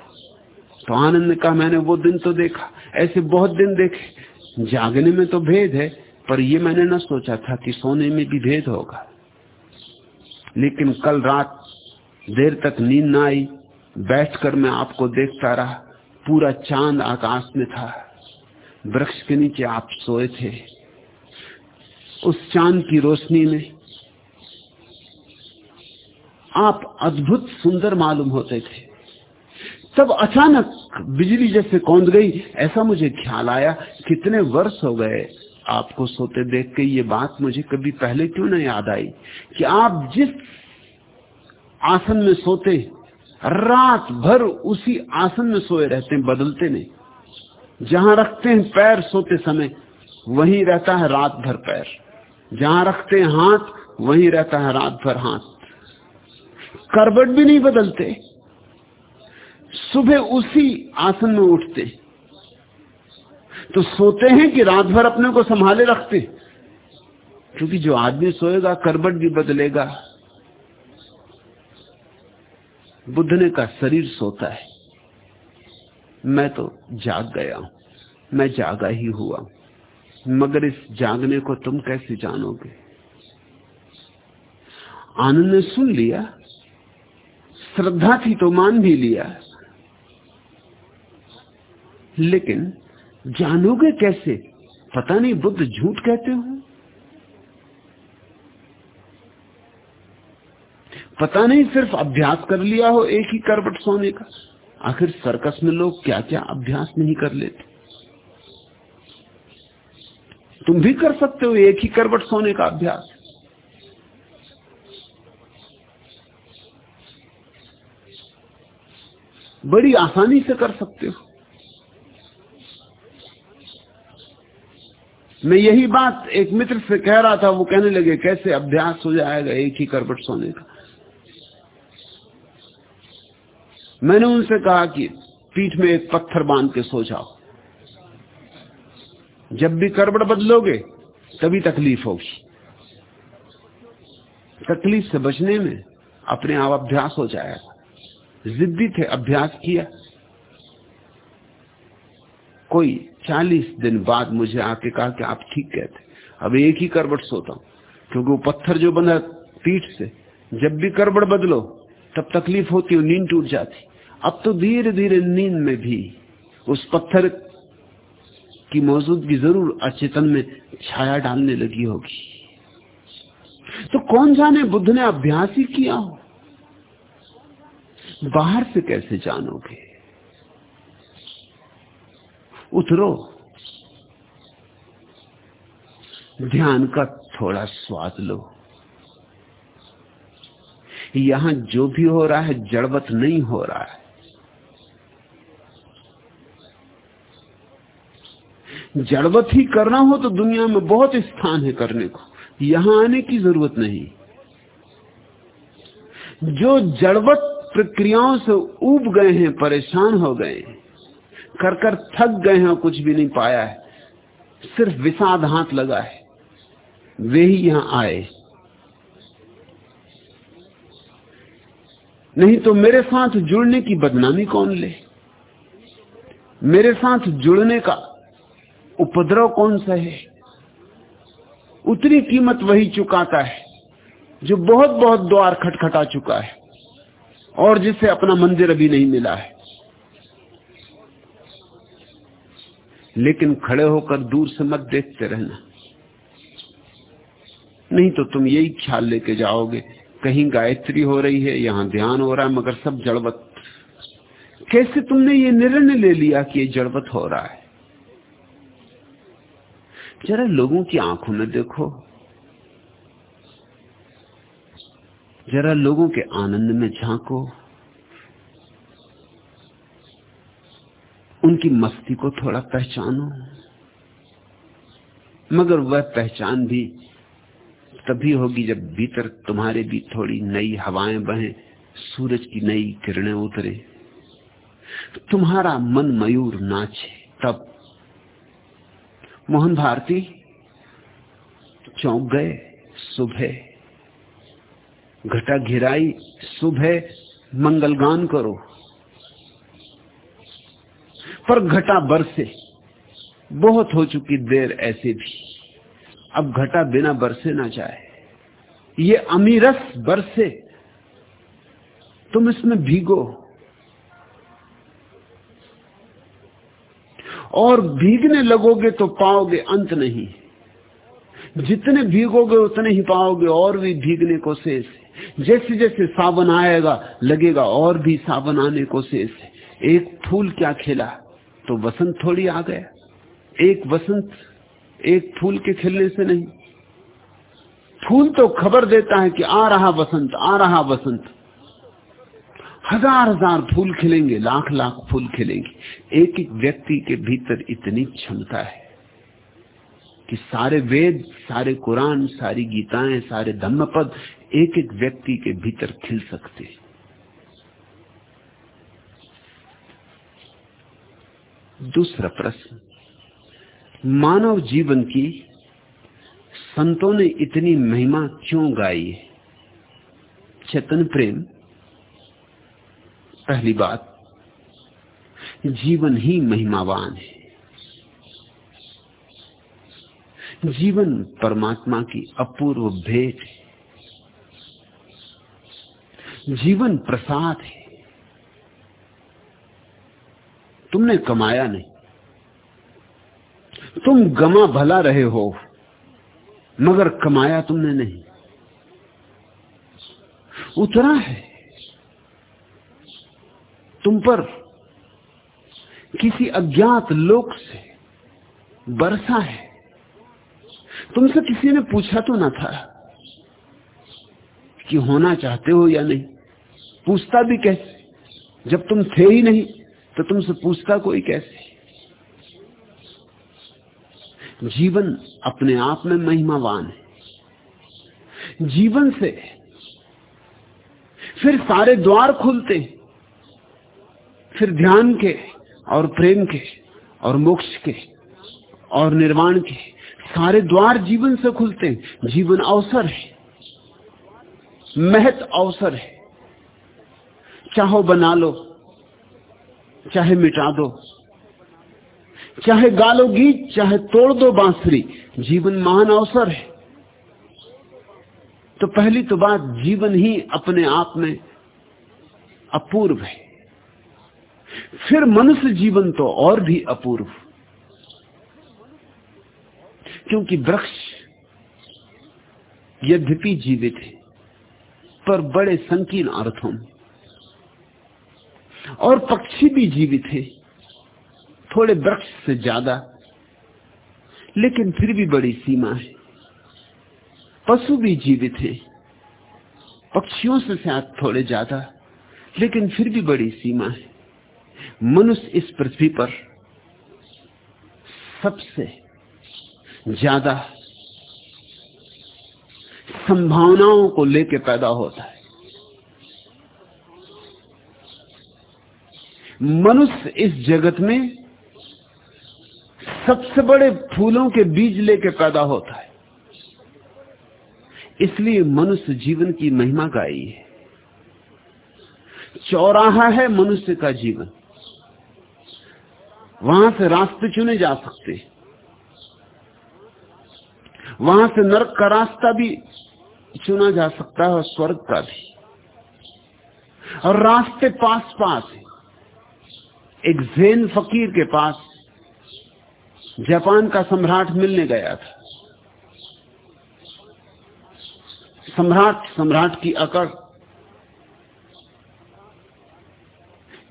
तो आनंद का मैंने वो दिन तो देखा। ऐसे बहुत दिन देखे। जागने में तो भेद है। पर ये मैंने ना सोचा था कि सोने में भी भेद होगा। लेकिन कल रात देर तक नींद ना आई, बैठकर मैं आपको देखता रहा, पूरा चाँद आकाश में था। वृक्ष के नीचे आप सोए थे। उस चाँद की रोशनी में आप अद्भुत सुंदर मालूम होते थे। तब अचानक बिजली जैसे कौंद गई, ऐसा मुझे ख्याल आया, कितने वर्ष हो गए। आपको सोते देख के ये बात मुझे कभी पहले क्यों नहीं याद आई कि आप जिस आसन में सोते रात भर उसी आसन में सोए रहते हैं, बदलते नहीं। जहाँ रखते हैं पैर सोते समय, वहीं रहता है रात भर पैर। जहाँ रखते हैं हाथ, वहीं रहता है रात भर हाथ। करबट भी नहीं बदलते। सुबह उसी आसन में उठते। तो सोते हैं कि रात भर अपने को संभाले रखते। क्योंकि जो आदमी सोएगा करबट भी बदलेगा। बुद्ध ने का शरीर सोता है। मैं तो जाग गया हूँ। मैं जागा ही हुआ मगर इस जागने को तुम कैसे जानोगे? आनंद ने सुन लिया। श्रद्धा थी तो मान भी लिया। लेकिन जानोगे कैसे? पता नहीं, बुद्ध झूठ कहते हो? पता नहीं, सिर्फ़ अभ्यास कर लिया हो एक ही करवट सोने का। आखिर सर्कस में लोग क्या क्या अभ्यास नहीं कर लेते? तुम भी कर सकते हो एक ही करवट सोने का अभ्यास। बड़ी आसानी से कर सकते हो। मैं यही बात एक मित्र से कह रहा था, वो कहने लगे, कैसे अभ्यास हो जाएगा एक ही करबट सोने का? मैंने उनसे कहा कि पीठ में एक पत्थर बाँध के सो जाओ। जब भी करबट बदलोगे, तभी तकलीफ़ होगी। तकलीफ़ से बचने में अपने आप अभ्यास हो जाएगा। जिद्दी थे, अभ्यास किया। कोई चालीस दिन बाद मुझे आके कहा कि आप ठीक कहते अब एक ही करबट सोता हूँ, क्योंकि वो पत्थर जो बना पीठ से, जब भी करबट बदलो, तब तकलीफ़ होती नींद टूट जाती। अब तो धीरे धीरे नींद में भी उस पत्थर की मौजूदगी ज़रूर अचेतन में छाया डालने लगी होगी। तो कौन जाने, बुद्ध ने अभ्यास ही किया हो? बाहर से कैसे जानोगे? उतरो। ध्यान का थोड़ा स्वाद लो। यहाँ जो भी हो रहा है, जड़वत नहीं हो रहा है। जड़वत ही करना हो तो दुनिया में बहुत स्थान है करने को। यहाँ आने की ज़रूरत नहीं। जो जड़वत प्रक्रियाओं से उब गए हैं, परेशान हो गए हैं कर कर थक गए हैं, कुछ भी नहीं पाया है। सिर्फ़ विषाद हाथ लगा है। वे ही यहाँ आए। नहीं तो मेरे साथ जुड़ने की बदनामी कौन ले? मेरे साथ जुड़ने का उपद्रव कौन सा है? उतनी कीमत वही चुकाता है, जो बहुत बहुत द्वार खटखटा चुका है, और जिसे अपना मंदिर अभी नहीं मिला है। लेकिन खड़े होकर दूर से मत देखते रहना। नहीं तो तुम यही ख्याल लेके जाओगे, कहीं गायत्री हो रही है, यहाँ ध्यान हो रहा है, मगर सब जड़वत। कैसे तुमने ये निर्णय ले लिया कि ये जड़वत हो रहा है? जरा लोगों की आँखों में देखो। जरा लोगों के आनंद में झांको। उनकी मस्ती को थोड़ा पहचानो। मगर वह पहचान भी तभी होगी जब भीतर तुम्हारे भी थोड़ी नई हवाएँ बहें, सूरज की नई किरणें उतरे। तुम्हारा मन मयूर नाचे, तब मोहन भारती चौंक गए, सुबह। घटा घिराई, सुबह मंगलगान करो। पर घटा बरसे। बहुत हो चुकी देर ऐसे भी। अब घटा बिना बरसे ना जाए। ये अमीरस बरसे। तुम इसमें भीगो। और भीगने लगोगे तो पाओगे अंत नहीं। जितने भीगोगे उतने ही पाओगे और भी भीगने को शेष जैसे जैसे सावन आएगा, लगेगा और भी सावन आने को शेष एक फूल क्या खिला? तो वसंत थोड़ी आ गया। एक वसंत, एक फूल के खिलने से नहीं। फूल तो खबर देता है कि आ रहा वसंत, आ रहा वसंत। हज़ार हज़ार फूल खिलेंगे लाख लाख फूल खिलेंगे। एक एक व्यक्ति के भीतर इतनी क्षमता है कि सारे वेद, सारे कुरान, सारी गीताएँ, सारे धम्मपद एक एक व्यक्ति के भीतर खिल सकते दूसरा प्रश्न, मानव जीवन की संतों ने इतनी महिमा क्यों गाई है? चेतन प्रेम, पहली बात, जीवन ही महिमावान है। जीवन परमात्मा की अपूर्व भेंट है। जीवन प्रसाद है। तुमने कमाया नहीं। तुम गमा भला रहे हो, मगर कमाया तुमने नहीं। उतरा है। तुम पर किसी अज्ञात लोक से बरसा है। तुमसे किसी ने पूछा तो ना था कि होना चाहते हो या नहीं। पूछता भी कैसे, जब तुम थे ही नहीं। तो तुमसे पूछता कोई कैसे? जीवन अपने आप में महिमावान है। जीवन से फिर सारे द्वार खुलते फिर ध्यान के और प्रेम के और मोक्ष के और निर्वाण के सारे द्वार जीवन से खुलते हैं। जीवन अवसर है। महत अवसर है। चाहो बना लो चाहे मिटा दो। चाहे गालो गीत, चाहे तोड़ दो बांसुरी। जीवन महान अवसर है। तो पहली तो बात, जीवन ही अपने आप में अपूर्व है। फिर मनुष्य जीवन तो और भी अपूर्व। क्योंकि वृक्ष यद्यपि जीवित है, पर बड़े संकीर्ण अर्थों में। और पक्षी भी जीवित है। थोड़े वृक्ष से ज़्यादा, लेकिन फिर भी बड़ी सीमा है। पशु भी जीवित है। पक्षियों से शायद थोड़े ज़्यादा, लेकिन फिर भी बड़ी सीमा है। मनुष्य इस पृथ्वी पर सबसे ज़्यादा संभावनाओं को लेकर पैदा होता है। मनुष्य इस जगत में सबसे बड़े फूलों के बीज लेके पैदा होता है। इसलिए मनुष्य जीवन की महिमा गाई है चौराहा है मनुष्य का जीवन। वहाँ से रास्ते चुने जा सकते वहाँ से नरक का रास्ता भी चुना जा सकता है और स्वर्ग का भी। और रास्ते पास पास है। एक जैन फकीर के पास जापान का सम्राट मिलने गया था। सम्राट सम्राट की अकड़।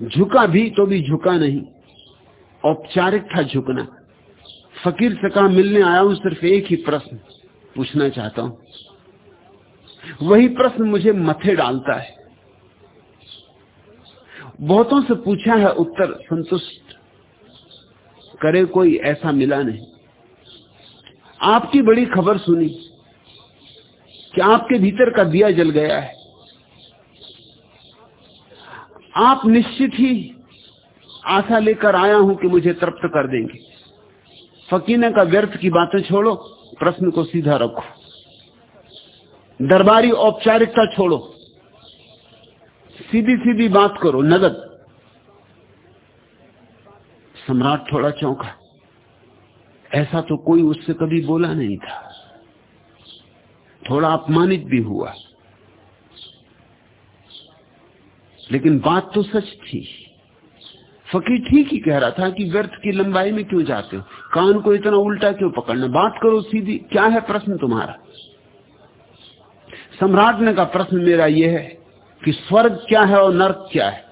झुका भी तो भी झुका नहीं। औपचारिक था झुकना। फकीर से कहा, मिलने आया हूँ, सिर्फ़ एक ही प्रश्न पूछना चाहता हूँ। वही प्रश्न मुझे मथे डालता है। बहुतों से पूछा है उत्तर, संतुष्ट करे कोई ऐसा मिला नहीं। आपकी बड़ी खबर सुनी कि आपके भीतर का दिया जल गया है। आप निश्चित ही आशा लेकर आया हूँ कि मुझे तृप्त कर देंगे। फकीने का व्यर्थ की बातें छोड़ो, प्रश्न को सीधा रखो। दरबारी औपचारिकता छोड़ो। सीधी सीधी बात करो, नगद। सम्राट थोड़ा चौंका। ऐसा तो कोई उससे कभी बोला नहीं था। थोड़ा अपमानित भी हुआ। लेकिन बात तो सच थी। फकीर ठीक ही कह रहा था कि व्यर्थ की लंबाई में क्यों जाते हो? कान को इतना उल्टा क्यों पकड़ना? बात करो सीधी, क्या है प्रश्न तुम्हारा? सम्राट ने का प्रश्न मेरा यह है कि स्वर्ग क्या है और नर्क क्या है।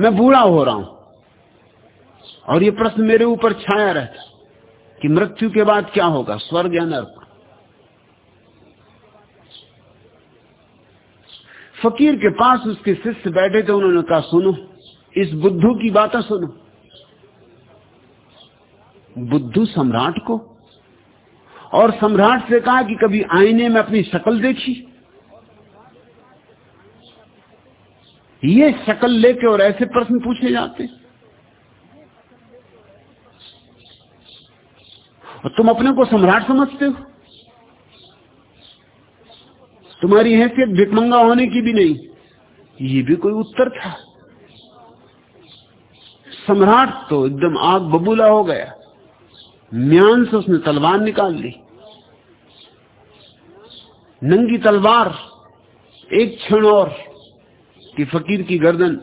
मैं बूढ़ा हो रहा हूँ। और ये प्रश्न मेरे ऊपर छाया रहता कि मृत्यु के बाद क्या होगा, स्वर्ग या नर्क। फकीर के पास उसके शिष्य बैठे थे, उन्होंने कहा, सुनो, इस बुद्धू की बातें सुनो। बुद्धू सम्राट को? और सम्राट से कहा कि कभी आईने में अपनी शक्ल देखी? ये शक्ल लेके और ऐसे प्रश्न पूछे जाते। और तुम अपने को सम्राट समझते हो। तुम्हारी हैसियत भिकमंगा होने की भी नहीं। ये भी कोई उत्तर था। सम्राट तो एकदम आग बबूला हो गया। म्यान से उसने तलवार निकाल ली। नंगी तलवार, एक क्षण और। कि फकीर की गर्दन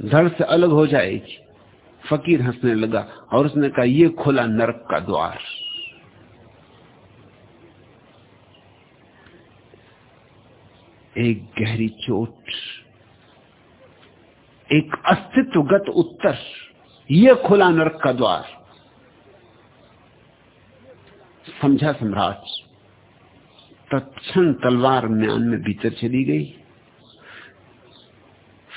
धड़ से अलग हो जाएगी। फकीर हंसने लगा और उसने कहा यह खुला नरक का द्वार। एक गहरी चोट, एक अस्तित्वगत उत्तर यह खुला नरक का द्वार। समझा सम्राट तत्क्षण तलवार म्यान में भीतर चली गई।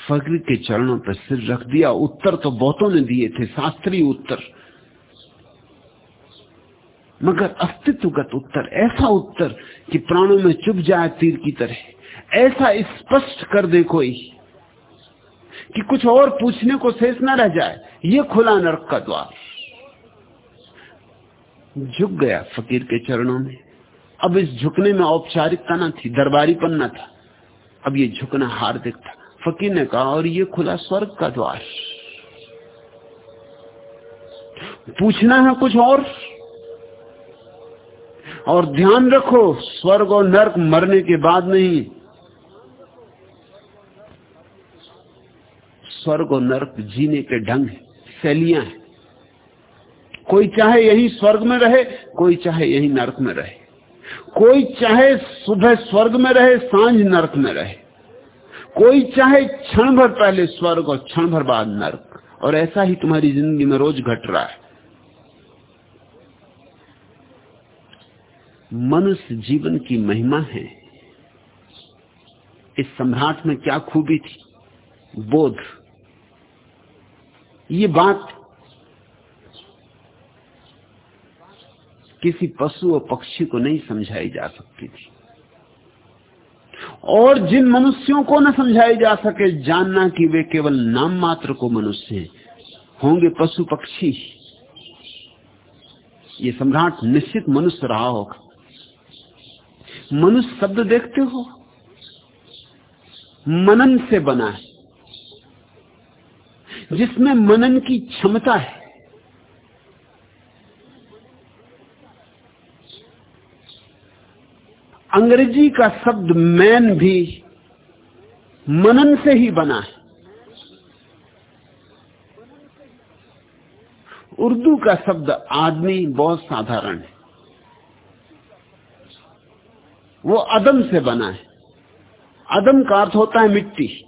फकीर के चरणों पर सिर रख दिया। उत्तर तो बहुतों ने दिए थे, शास्त्रीय उत्तर। मगर अस्तित्वगत उत्तर, ऐसा उत्तर कि प्राणों में चुप जाए तीर की तरह। ऐसा स्पष्ट कर दे कोई कि कुछ और पूछने को शेष न रह जाए। ये खुला नरक का द्वार। झुक गया फकीर के चरणों में। अब इस झुकने में औपचारिकता ना थी दरबारीपन न था। अब ये झुकना हार्दिक था। फकीर ने कहा, और ये खुला स्वर्ग का द्वार। पूछना है कुछ और? और ध्यान रखो, स्वर्ग और नर्क मरने के बाद नहीं। स्वर्ग और नर्क जीने के ढंग है शैलियाँ हैं। कोई चाहे यही स्वर्ग में रहे, कोई चाहे यही नरक में रहे। कोई चाहे सुबह स्वर्ग में रहे, साँझ नरक में रहे। कोई चाहे क्षण भर पहले स्वर्ग और क्षण भर बाद नरक। और ऐसा ही तुम्हारी ज़िंदगी में रोज घट रहा है। मनुष्य जीवन की महिमा है। इस सम्राट में क्या खूबी थी? बोध। ये बात किसी पशु और पक्षी को नहीं समझाई जा सकती थी। और जिन मनुष्यों को न समझाई जा सके, जानना कि वे केवल नाम मात्र को मनुष्य होंगे पशु पक्षी। ये सम्राट निश्चित मनुष्य रहा होगा। मनुष्य शब्द देखते हो? मनन से बना है। जिसमें मनन की क्षमता है। अंग्रेज़ी का शब्द मैन भी मनन से ही बना है। उर्दू का शब्द आदमी बहुत साधारण है। वो अदम से बना है। अदम का अर्थ होता है मिट्टी।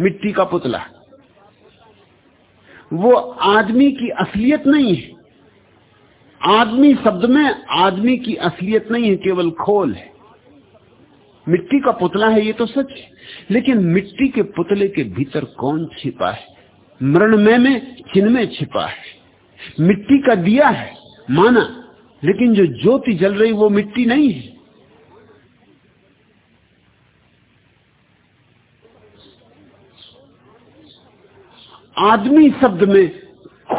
मिट्टी का पुतला। वो आदमी की असलियत नहीं है। आदमी शब्द में आदमी की असलियत नहीं है, केवल खोल है। मिट्टी का पुतला है, ये तो सच है। लेकिन मिट्टी के पुतले के भीतर कौन छिपा है? मृणमय में, चिन्ह में छिपा है। मिट्टी का दिया है, माना। लेकिन जो ज्योति जल रही, वो मिट्टी नहीं है। आदमी शब्द में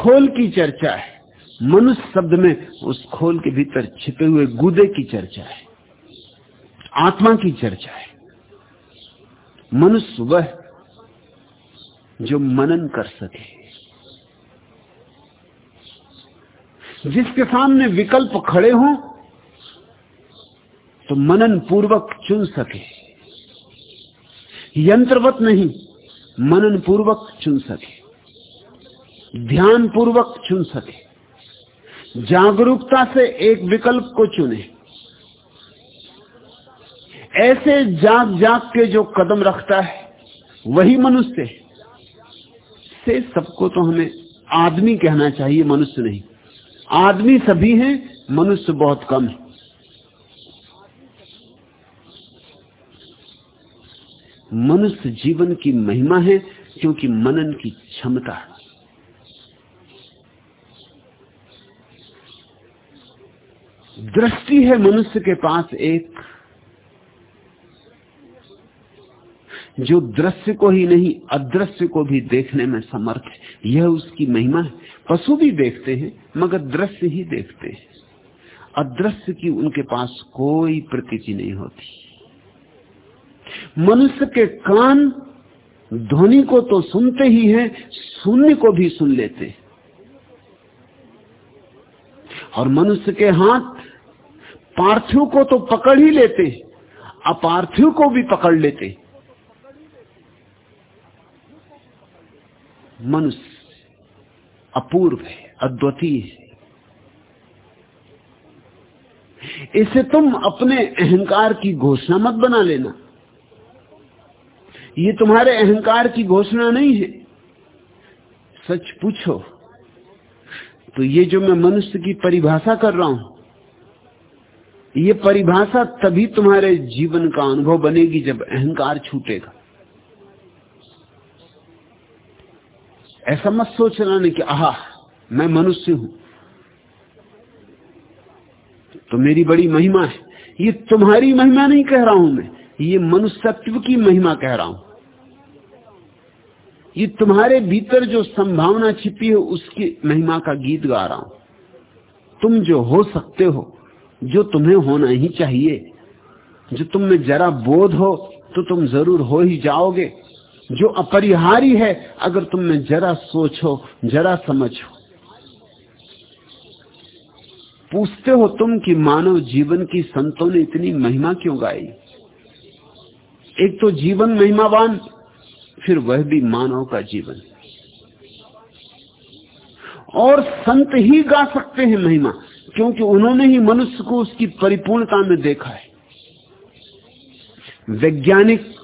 खोल की चर्चा है। मनुष्य शब्द में उस खोल के भीतर छिपे हुए गुदे की चर्चा है, आत्मा की चर्चा है। मनुष्य वह जो मनन कर सके, जिसके सामने विकल्प खड़े हों तो मनन पूर्वक चुन सके। यंत्रवत नहीं, मनन पूर्वक चुन सके। ध्यान पूर्वक चुन सके। जागरूकता से एक विकल्प को चुने। ऐसे जाग जाग के जो कदम रखता है, वही मनुष्य से सबको तो हमें आदमी कहना चाहिए, मनुष्य नहीं। आदमी सभी हैं, मनुष्य बहुत कम है। मनुष्य जीवन की महिमा है, क्योंकि मनन की क्षमता है। दृष्टि है मनुष्य के पास एक, जो दृश्य को ही नहीं, अदृश्य को भी देखने में समर्थ है। यह उसकी महिमा है। पशु भी देखते हैं, मगर दृश्य ही देखते हैं। अदृश्य की उनके पास कोई प्रतीति नहीं होती। मनुष्य के कान ध्वनि को तो सुनते ही हैं, शून्य को भी सुन लेते हैं। और मनुष्य के हाथ पार्थिव को तो पकड़ ही लेते, अपार्थिव को भी पकड़ लेते। मनुष्य अपूर्व है, अद्वितीय है। इसे तुम अपने अहंकार की घोषणा मत बना लेना। ये तुम्हारे अहंकार की घोषणा नहीं है। सच पूछो तो ये जो मैं मनुष्य की परिभाषा कर रहा हूँ ये परिभाषा तभी तुम्हारे जीवन का अनुभव बनेगी जब अहंकार छूटेगा। ऐसा मत सोचना नहीं कि, आह, मैं मनुष्य हूँ। तो मेरी बड़ी महिमा है। ये तुम्हारी महिमा नहीं कह रहा हूँ मैं, ये मनुष्यत्व की महिमा कह रहा हूँ। ये तुम्हारे भीतर जो संभावना छिपी है, उसकी महिमा का गीत गा रहा हूँ। तुम जो हो सकते हो जो तुम्हें होना ही चाहिए। जो तुम में जरा बोध हो तो तुम ज़रूर हो ही जाओगे। जो अपरिहारी है, अगर तुम में जरा सोचो, जरा समझो। पूछते हो तुम कि मानव जीवन की संतों ने इतनी महिमा क्यों गाई? एक तो जीवन महिमावान, फिर वह भी मानव का जीवन। और संत ही गा सकते हैं महिमा। क्योंकि उन्होंने ही मनुष्य को उसकी परिपूर्णता में देखा है। वैज्ञानिक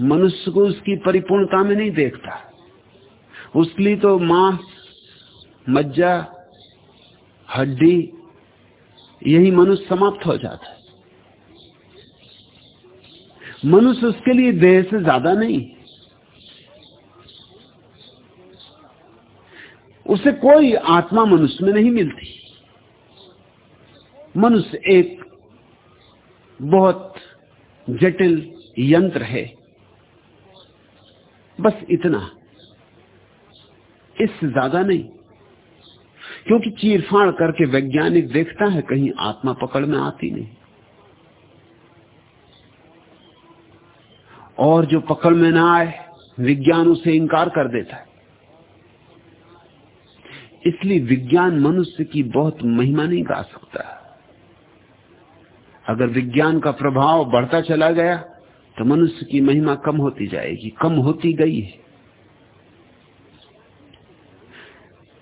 मनुष्य को उसकी परिपूर्णता में नहीं देखता। उसके लिए तो मांस, मज्जा, हड्डी, यही मनुष्य समाप्त हो जाता है। मनुष्य उसके लिए देह से ज़्यादा नहीं। उसे कोई आत्मा मनुष्य में नहीं मिलती। मनुष्य एक बहुत जटिल यंत्र है। बस इतना। इससे ज़्यादा नहीं। क्योंकि चीरफाड़ करके वैज्ञानिक देखता है, कहीं आत्मा पकड़ में आती नहीं। और जो पकड़ में ना आए, विज्ञान उसे इंकार कर देता है। इसलिए विज्ञान मनुष्य की बहुत महिमा नहीं गा सकता। अगर विज्ञान का प्रभाव बढ़ता चला गया तो मनुष्य की महिमा कम होती जाएगी, कम होती गई है।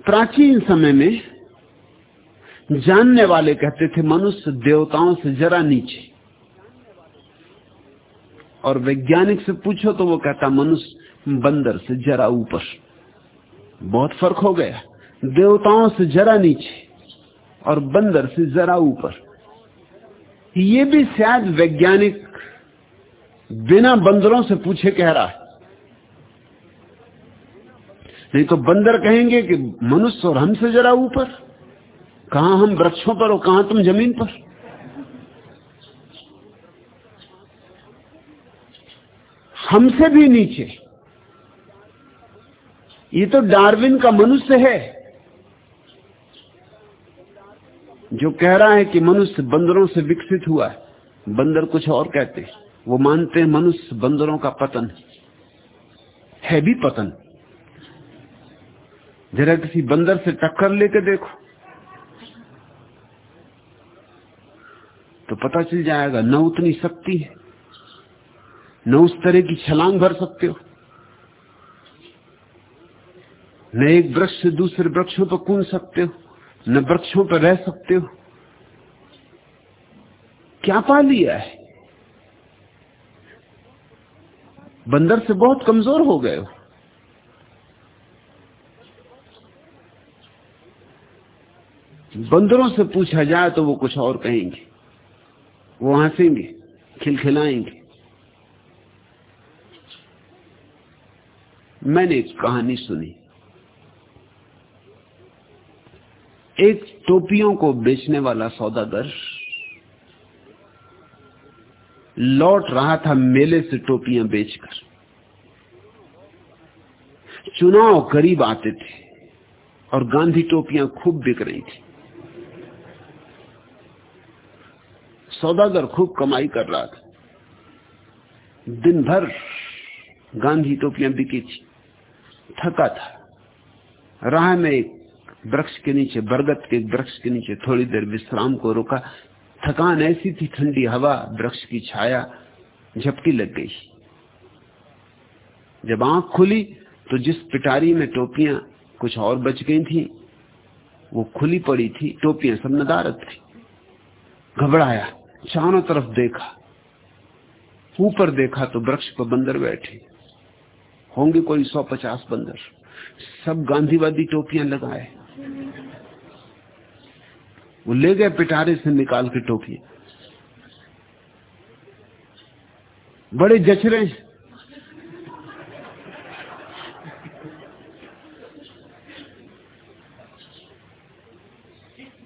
प्राचीन समय में जानने वाले कहते थे, मनुष्य देवताओं से जरा नीचे। और वैज्ञानिक से पूछो तो वो कहता, मनुष्य बंदर से जरा ऊपर। बहुत फ़र्क हो गया। देवताओं से जरा नीचे और बंदर से जरा ऊपर। ये भी शायद वैज्ञानिक बिना बंदरों से पूछे कह रहा है। नहीं तो बंदर कहेंगे कि मनुष्य और हमसे जरा ऊपर। कहा हम वृक्षों पर और कहा तुम ज़मीन पर? हमसे भी नीचे। ये तो डार्विन का मनुष्य है। जो कह रहा है कि मनुष्य बंदरों से विकसित हुआ है, बंदर कुछ और कहते हैं। वो मानते हैं मनुष्य बंदरों का पतन है भी पतन। जरा किसी बंदर से टक्कर लेके देखो तो पता चल जाएगा न उतनी शक्ति है, न उस तरह की छलांग भर सकते हो। न एक वृक्ष से दूसरे वृक्षों पर कूद सकते हो। न वृक्षों पर रह सकते हो। क्या पा लिया है? बंदर से बहुत कमज़ोर हो गए हो। बंदरों से पूछा जाए तो वो कुछ और कहेंगे। वो हंसेंगे, खिलखिलाएँगे। मैंने एक कहानी सुनी। एक टोपियों को बेचने वाला सौदागर लौट रहा था मेले से टोपियाँ बेचकर। चुनाव करीब आते थे और गांधी टोपियाँ खूब बिक रही थी। सौदागर खूब कमाई कर रहा था। दिन भर गांधी टोपियाँ बिकी थी। थका था। राह में एक वृक्ष के नीचे, बरगद के वृक्ष के नीचे थोड़ी देर विश्राम को रोका। थकान ऐसी थी, ठंडी हवा, वृक्ष की छाया झपकी लग गई। जब आँख खुली तो जिस पिटारी में टोपियाँ कुछ और बच गई थी, वो खुली पड़ी थी, टोपियाँ सब नदारत थी। घबराया, चारों तरफ़ देखा। ऊपर देखा तो वृक्ष पर बंदर बैठे। होंगे कोई सौ पचास बंदर। सब गांधीवादी टोपियाँ लगाए। वो ले गए पिटारे से निकाल के टोकिए। बड़े जचरे।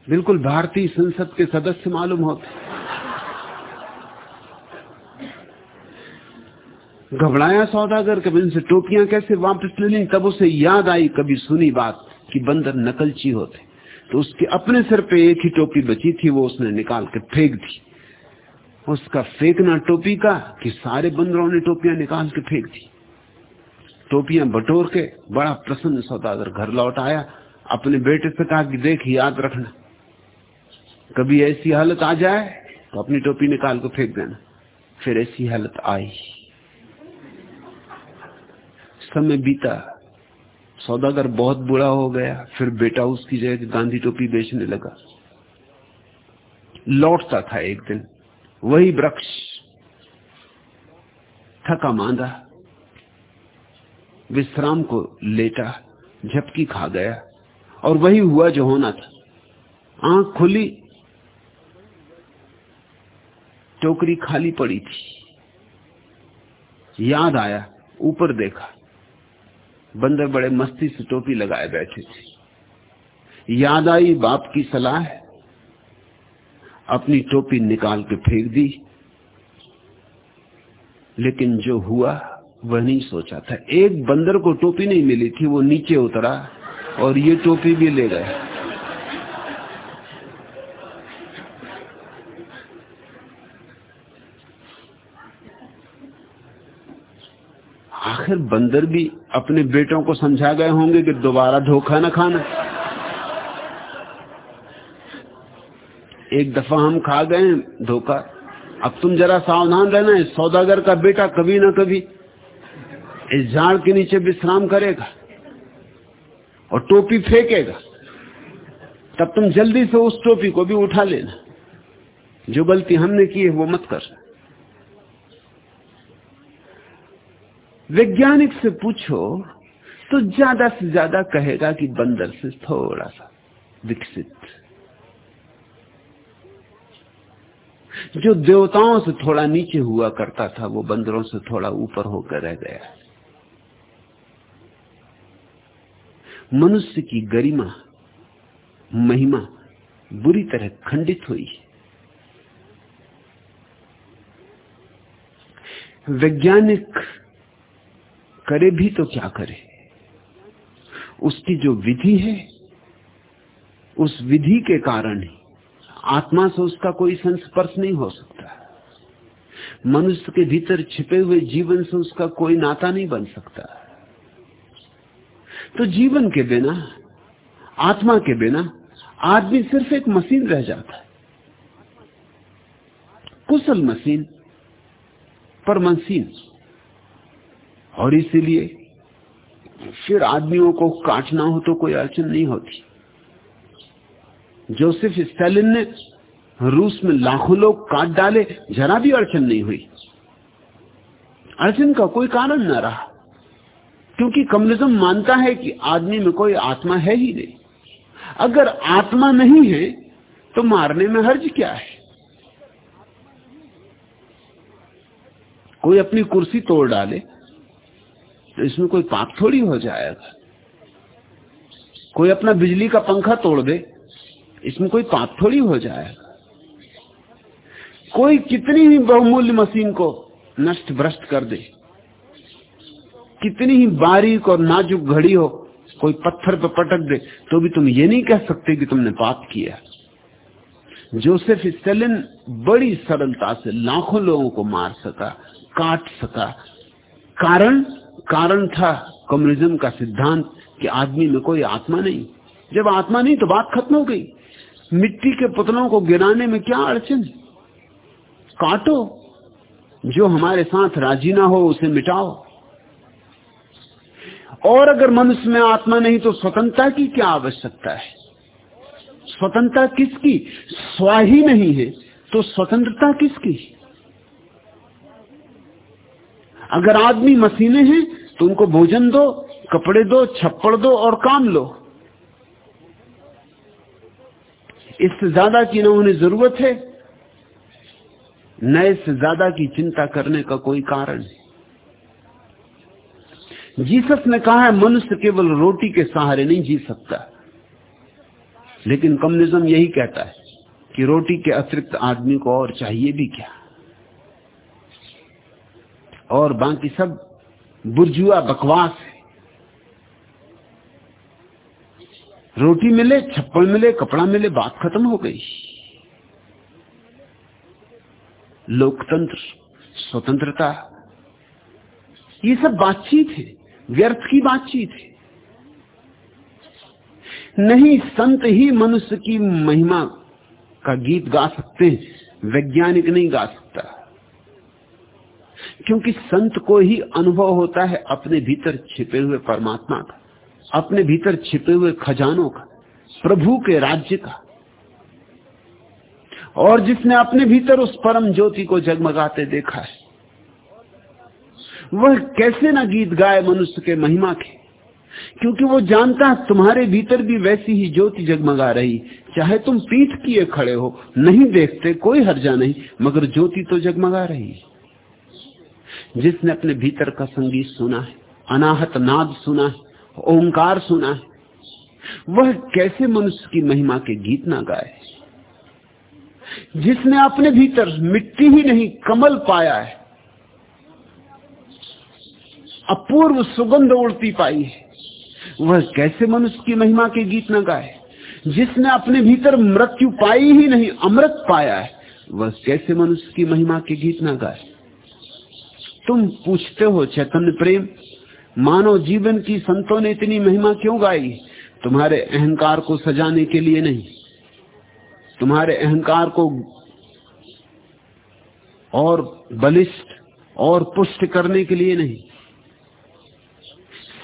बिल्कुल भारतीय संसद के सदस्य मालूम होते। घबराया सौदागर, कभी उनसे टोपियाँ कैसे वापस ले ली, तब उसे याद आई, कभी सुनी बात। कि बंदर नकलची होते। तो उसके अपने सिर पे एक ही टोपी बची थी, वो उसने निकाल के फेंक दी। उसका फेंकना टोपी का कि सारे बंदरों ने टोपियाँ निकाल के फेंक दी। टोपियाँ बटोर के बड़ा प्रसन्न सौदागर घर लौट आया। अपने बेटे से कहा कि देख, याद रखना। कभी ऐसी हालत आ जाए तो अपनी टोपी निकाल के फेंक देना। फिर ऐसी हालत आई। समय बीता। सौदागर बहुत बुरा हो गया, फिर बेटा उसकी जगह गांधी टोपी बेचने लगा। लौटता था एक दिन, वही वृक्ष थका मांदा, विश्राम को लेटा, झपकी खा गया, और वही हुआ जो होना था। आँख खुली, टोकरी खाली पड़ी थी। याद आया, ऊपर देखा बंदर बड़े मस्ती से टोपी लगाए बैठे थे। याद आई बाप की सलाह अपनी टोपी निकाल के फेंक दी। लेकिन जो हुआ, वह नहीं सोचा था। एक बंदर को टोपी नहीं मिली थी, वो नीचे उतरा और ये टोपी भी ले गया आखिर बंदर भी अपने बेटों को समझा गए होंगे कि दोबारा धोखा न खाना। एक दफ़ा हम खा गए धोखा। अब तुम जरा सावधान रहना है सौदागर का बेटा कभी ना कभी इस झाड़ के नीचे विश्राम करेगा और टोपी फेंकेगा। तब तुम जल्दी से उस टोपी को भी उठा लेना। जो गलती हमने की है, वो मत कर वैज्ञानिक से पूछो तो ज़्यादा से ज़्यादा कहेगा कि बंदर से थोड़ा सा विकसित। जो देवताओं से थोड़ा नीचे हुआ करता था, वो बंदरों से थोड़ा ऊपर होकर रह गया। मनुष्य की गरिमा, महिमा बुरी तरह खंडित हुई। वैज्ञानिक करे भी तो क्या करे? उसकी जो विधि है, उस विधि के कारण ही आत्मा से उसका कोई संस्पर्श नहीं हो सकता। मनुष्य के भीतर छिपे हुए जीवन से उसका कोई नाता नहीं बन सकता। तो जीवन के बिना, आत्मा के बिना आदमी सिर्फ़ एक मशीन रह जाता है। कुशल मशीन पर मशीन और इसीलिए फिर आदमियों को काटना हो तो कोई अड़चन नहीं होती। जोसेफ स्टालिन ने रूस में लाखों लोग काट डाले, जरा भी अड़चन नहीं हुई। अड़चन का कोई कारण न रहा, क्योंकि कम्युनिज्म मानता है कि आदमी में कोई आत्मा है ही नहीं। अगर आत्मा नहीं है तो मारने में हर्ज क्या है? कोई अपनी कुर्सी तोड़ डाले तो इसमें कोई पाप थोड़ी हो जाएगा। कोई अपना बिजली का पंखा तोड़ दे, इसमें कोई पाप थोड़ी हो जाएगा। कोई कितनी ही बहुमूल्य मशीन को नष्ट भ्रष्ट कर दे, कितनी ही बारीक और नाजुक घड़ी हो, कोई पत्थर पर पटक दे तो भी तुम ये नहीं कह सकते कि तुमने पाप किया। जोसेफ स्टेलिन बड़ी सरलता से लाखों लोगों को मार सका, काट सका। कारण? कारण था कम्युनिज्म का सिद्धांत कि आदमी में कोई आत्मा नहीं। जब आत्मा नहीं तो बात खत्म हो गई। मिट्टी के पुतलों को गिराने में क्या अड़चन? काटो। जो हमारे साथ राज़ी ना हो, उसे मिटाओ। और अगर मनुष्य में आत्मा नहीं तो स्वतंत्रता की क्या आवश्यकता है? स्वतंत्रता किसकी? स्वाही नहीं है तो स्वतंत्रता किसकी? अगर आदमी मशीनें हैं तो उनको भोजन दो, कपड़े दो, छप्पड़ दो और काम लो। इससे ज़्यादा की ना उन्हें ज़रूरत है, न इससे ज़्यादा की चिंता करने का कोई कारण है। जीसस ने कहा है, मनुष्य केवल रोटी के सहारे नहीं जी सकता। लेकिन कम्युनिज्म यही कहता है कि रोटी के अतिरिक्त आदमी को और चाहिए भी क्या? और बाकी सब बुर्जुआ बकवास है। रोटी मिले छप्पड़ मिले, कपड़ा मिले, बात खत्म हो गई। लोकतंत्र, स्वतंत्रता, ये सब बातचीत है, व्यर्थ की बातचीत है। नहीं, संत ही मनुष्य की महिमा का गीत गा सकते हैं, वैज्ञानिक नहीं गा सकता। क्योंकि संत को ही अनुभव होता है अपने भीतर छिपे हुए परमात्मा का, अपने भीतर छिपे हुए खजानों का, प्रभु के राज्य का। और जिसने अपने भीतर उस परम ज्योति को जगमगाते देखा है, वह कैसे ना गीत गाए मनुष्य के महिमा के? क्योंकि वो जानता है तुम्हारे भीतर भी वैसी ही ज्योति जगमगा रही। चाहे तुम पीठ किए खड़े हो, नहीं देखते, कोई हर्जा नहीं, मगर ज्योति तो जगमगा रही। जिसने अपने भीतर का संगीत सुना है, अनाहत नाद सुना है, ओंकार सुना है, वह कैसे मनुष्य की महिमा के गीत ना गाए? जिसने अपने भीतर मिट्टी ही नहीं, कमल पाया है, अपूर्व सुगंध उड़ती पाई है, वह कैसे मनुष्य की महिमा के गीत न गाए? जिसने अपने भीतर मृत्यु पाई ही नहीं, अमृत पाया है, वह कैसे मनुष्य की महिमा के गीत न गाए? तुम पूछते हो, चैतन्य प्रेम, मानव जीवन की संतों ने इतनी महिमा क्यों गाई? तुम्हारे अहंकार को सजाने के लिए नहीं। तुम्हारे अहंकार को और बलिष्ठ और पुष्ट करने के लिए नहीं।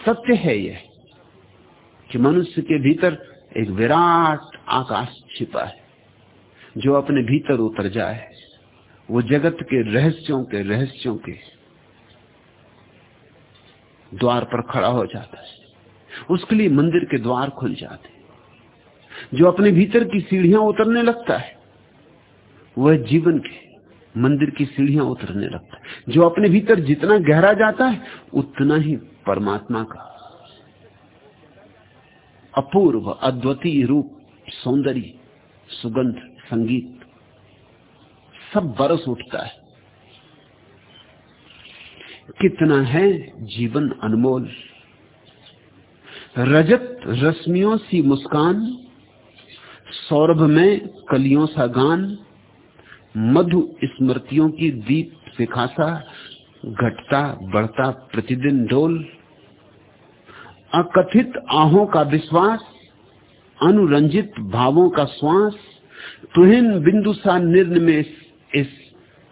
सत्य है यह कि मनुष्य के भीतर एक विराट आकाश छिपा है, जो अपने भीतर उतर जाए। वो जगत के रहस्यों के रहस्यों के द्वार पर खड़ा हो जाता है। उसके लिए मंदिर के द्वार खुल जाते जो अपने भीतर की सीढ़ियाँ उतरने लगता है, वह जीवन के मंदिर की सीढ़ियाँ उतरने लगता है। जो अपने भीतर जितना गहरा जाता है, उतना ही परमात्मा का अपूर्व, अद्वितीय रूप, सौंदर्य, सुगंध, संगीत, सब बरस उठता है। कितना है जीवन अनमोल। रजत रश्मियों सी मुस्कान, सौरभ में कलियों सा गान, मधु स्मृतियों की दीप सिखासा घटता बढ़ता प्रतिदिन ढोल। अकथित आहों का विश्वास, अनुरंजित भावों का श्वास, तुहिन बिंदु सा निर्ण में इस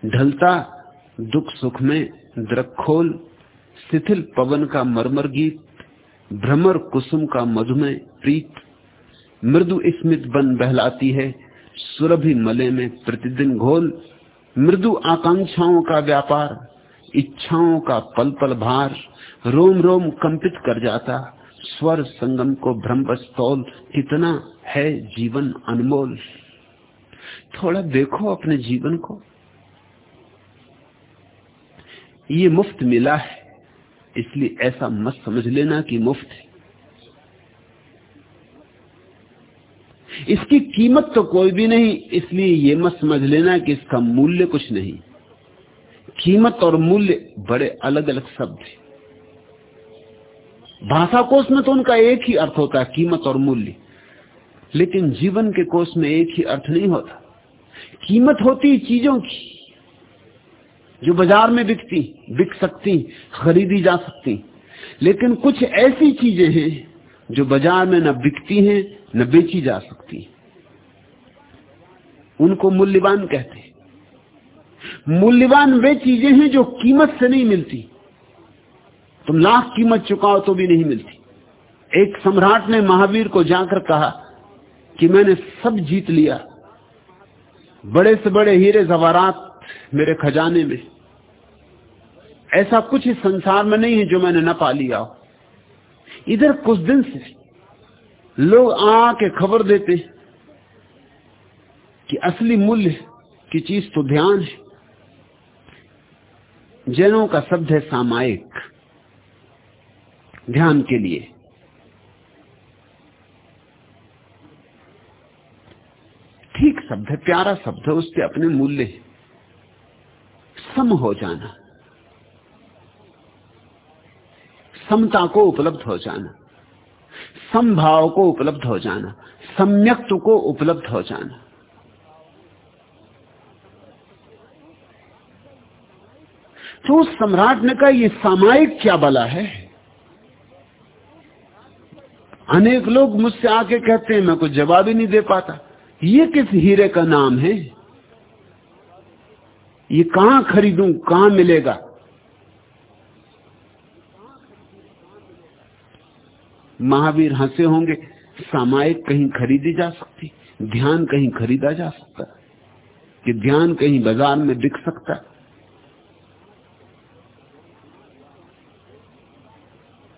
ढलता दुख सुख में द्रखोल शिथिल पवन का मरमर गीत, भ्रमर कुसुम का मधुमेह प्रीत, मृदु स्मित बन बहलाती है सुरभि मले में प्रतिदिन घोल, मृदु आकांक्षाओं का व्यापार, इच्छाओं का पल पल भार, रोम रोम कंपित कर जाता, स्वर संगम को भ्रम तौल कितना है जीवन अनमोल। थोड़ा देखो अपने जीवन को। ये मुफ़्त मिला है, इसलिए ऐसा मत समझ लेना कि मुफ़्त है। इसकी कीमत तो कोई भी नहीं, इसलिए ये मत समझ लेना कि इसका मूल्य कुछ नहीं। कीमत और मूल्य बड़े अलग अलग शब्द है। भाषा कोष में तो उनका एक ही अर्थ होता है कीमत और मूल्य, लेकिन जीवन के कोष में एक ही अर्थ नहीं होता। कीमत होती चीज़ों की जो बाज़ार में बिकती, बिक सकती, खरीदी जा सकती। लेकिन कुछ ऐसी चीज़ें हैं जो बाज़ार में न बिकती हैं, न बेची जा सकती। उनको मूल्यवान कहते हैं। मूल्यवान वे चीज़ें हैं जो कीमत से नहीं मिलती। तुम लाख कीमत चुकाओ तो भी नहीं मिलती। एक सम्राट ने महावीर को जाकर कहा कि मैंने सब जीत लिया। बड़े से बड़े हीरे जवारात मेरे खजाने में। ऐसा कुछ इस संसार में नहीं है जो मैंने न पा लिया हो। इधर कुछ दिन से लोग आके खबर देते कि असली मूल्य की चीज़ तो ध्यान है। जैनों का शब्द है सामायिक। ध्यान के लिए। ठीक शब्द है, प्यारा शब्द है उसके अपने मूल्य सम हो जाना। समता को उपलब्ध हो जाना, समभाव को उपलब्ध हो जाना सम्यक्त्व को उपलब्ध हो जाना। तो उस सम्राट ने कहा यह सामायिक क्या बला है? अनेक लोग मुझसे आके कहते हैं, मैं कुछ जवाब ही नहीं दे पाता। ये किस हीरे का नाम है? ये कहाँ खरीदूं? कहाँ मिलेगा? महावीर हंसे होंगे, सामायिक कहीं खरीदी जा सकती, ध्यान कहीं खरीदा जा सकता, कि ध्यान कहीं बाज़ार में बिक सकता।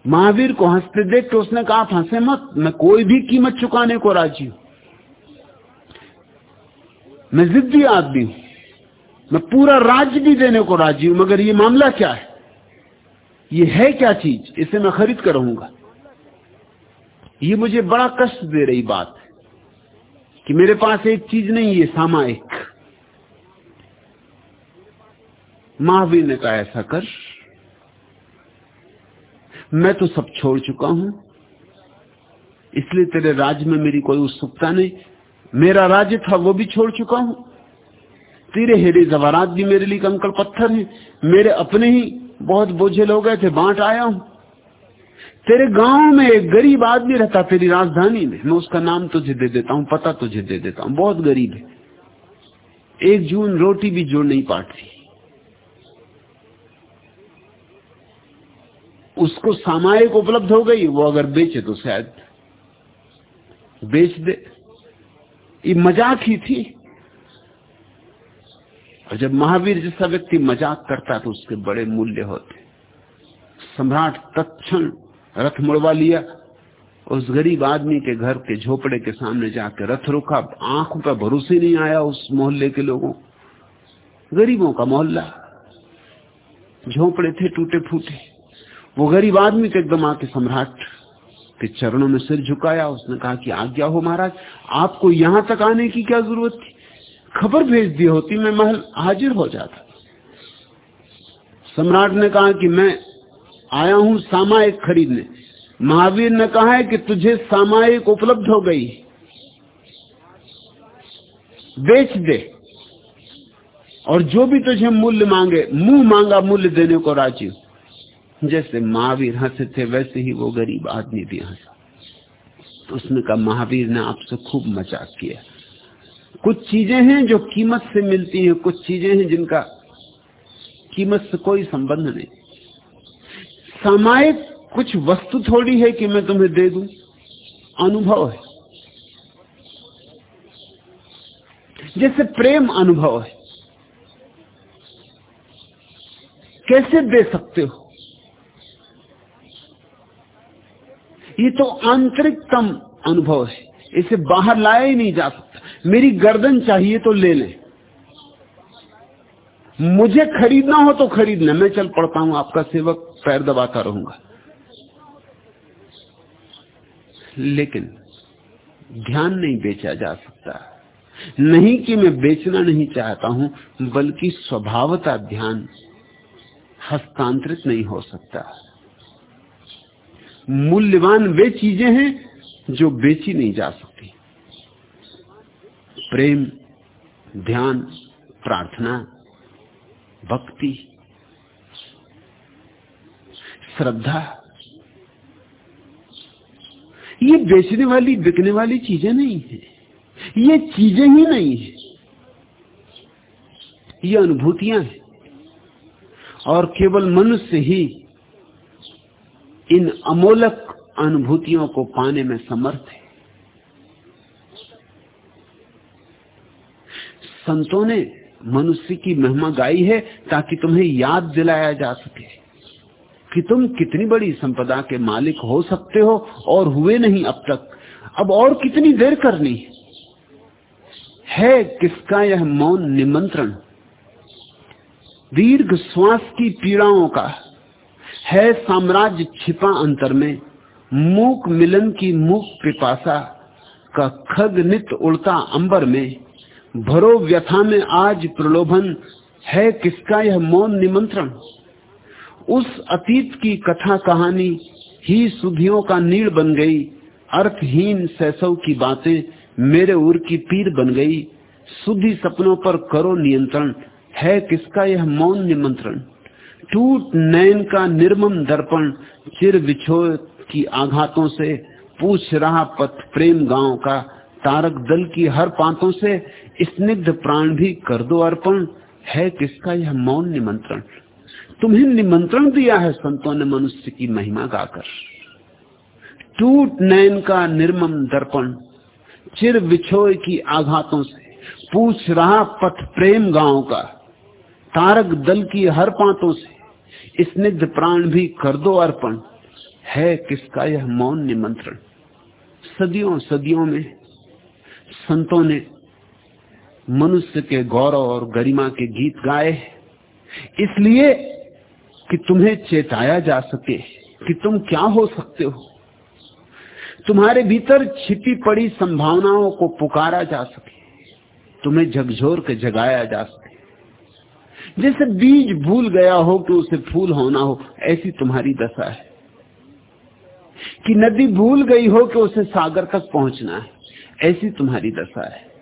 महावीर को हँसते देख के उसने कहा, आप हंसे मत, मैं कोई भी कीमत चुकाने को राज़ी हूँ। मैं जिद्दी आदमी हूँ, मैं पूरा राज्य भी देने को राज़ी हूँ, मगर ये मामला क्या है? ये है क्या चीज़? इसे मैं खरीद कर रहूँगा। ये मुझे बड़ा कष्ट दे रही बात है कि मेरे पास एक चीज़ नहीं है सामायिक महावीर ने कहा, ऐसा कर। मैं तो सब छोड़ चुका हूँ। इसलिए तेरे राज्य में मेरी कोई उत्सुकता नहीं। मेरा राज्य था, वो भी छोड़ चुका हूँ। तेरे हेरे जवारात भी मेरे लिए कंकड़ पत्थर हैं। मेरे अपने ही बहुत बोझे लोग गए थे, बांट आया हूँ। तेरे गाँव में एक गरीब आदमी रहता, तेरी राजधानी में। मैं उसका नाम तुझे दे देता हूँ, पता तुझे दे देता हूँ। बहुत गरीब है। एक जून रोटी भी जोड़ नहीं पाती। उसको सामायिक उपलब्ध हो गई, वो अगर बेचे तो शायद बेच दे। ये मज़ाक ही थी। और जब महावीर जैसा व्यक्ति मज़ाक करता तो उसके बड़े मूल्य होते। सम्राट तत्क्षण रथ मुड़वा लिया। उस गरीब आदमी के घर के झोपड़े के सामने जाकर रथ रुका। आँखों पर भरोसे नहीं आया उस मोहल्ले के लोगों गरीबों का मोहल्ला। झोपड़े थे, टूटे फूटे। वो गरीब आदमी तो एकदम आके सम्राट के चरणों में सिर झुकाया। उसने कहा कि आज्ञा हो महाराज, आपको यहाँ तक आने की क्या ज़रूरत थी? खबर भेज दी होती, मैं महल हाजिर हो जाता। सम्राट ने कहा कि मैं आया हूँ सामायिक खरीदने। महावीर ने कहा है कि तुझे सामायिक उपलब्ध हो गई। बेच दे। और जो भी तुझे मूल्य मांगे, मुँह मांगा मूल्य देने को राज़ी जैसे महावीर हंसे थे, वैसे ही वो गरीब आदमी भी हंसा। तो उसने कहा, महावीर ने आपसे खूब मज़ाक किया। कुछ चीज़ें हैं जो कीमत से मिलती हैं, कुछ चीज़ें हैं जिनका कीमत से कोई संबंध नहीं। सामायिक कुछ वस्तु थोड़ी है कि मैं तुम्हें दे दूँ? अनुभव है। जैसे प्रेम अनुभव है। कैसे दे सकते हो? ये तो आंतरिकतम अनुभव है। इसे बाहर लाया ही नहीं जा सकता। मेरी गर्दन चाहिए तो ले ले। मुझे खरीदना हो तो खरीदना मैं चल पड़ता हूँ आपका सेवक। पैर दबाता रहूँगा। लेकिन ध्यान नहीं बेचा जा सकता। नहीं कि मैं बेचना नहीं चाहता हूँ, बल्कि स्वभावता ध्यान हस्तांतरित नहीं हो सकता। मूल्यवान वे चीज़ें हैं जो बेची नहीं जा सकती। प्रेम, ध्यान, प्रार्थना, भक्ति श्रद्धा। ये बेचने वाली, बिकने वाली चीज़ें नहीं है। ये चीज़ें ही नहीं है। ये अनुभूतियाँ हैं। और केवल मनुष्य ही इन अमोलक अनुभूतियों को पाने में समर्थ है। संतों ने मनुष्य की महिमा गाई है ताकि तुम्हें याद दिलाया जा सके। कि तुम कितनी बड़ी संपदा के मालिक हो सकते हो और हुए नहीं अब तक। अब और कितनी देर करनी? है किसका यह मौन निमंत्रण? दीर्घ श्वास की पीड़ाओं का। है साम्राज्य छिपा अंतर में। मूक मिलन की मूक पिपासा का खग नित उड़ता अंबर में। भरो व्यथा में आज प्रलोभन। है किसका यह मौन निमंत्रण? उस अतीत की कथा कहानी ही सुधियों का नील बन गई, अर्थहीन सैसव की बातें मेरे उर की पीर बन गई। सुधी सपनों पर करो नियंत्रण, है किसका यह मौन निमंत्रण टूट नयन का निर्मम दर्पण, चिर विछो की आघातों से पूछ रहा पथ प्रेम गाँव का। तारक दल की हर पांतों से स्निग्ध प्राण भी कर दो अर्पण, है किसका यह मौन निमंत्रण तुम्हें निमंत्रण दिया है संतों ने मनुष्य की महिमा गाकर। टूट नयन का निर्मम दर्पण, चिर विछोय की आघातों से, पूछ रहा पथ प्रेम गाँव का। तारक दल की हर पांतों से स्निग्ध प्राण भी कर दो अर्पण। है किसका यह मौन निमंत्रण? सदियों सदियों में संतों ने मनुष्य के गौरव और गरिमा के गीत गाए इसलिए कि तुम्हें चेताया जा सके कि तुम क्या हो सकते हो। तुम्हारे भीतर छिपी पड़ी संभावनाओं को पुकारा जा सके। तुम्हें झकझोर के जगाया जा सके। जैसे बीज भूल गया हो कि उसे फूल होना हो, ऐसी तुम्हारी दशा है। कि नदी भूल गई हो कि उसे सागर तक पहुँचना है, ऐसी तुम्हारी दशा है।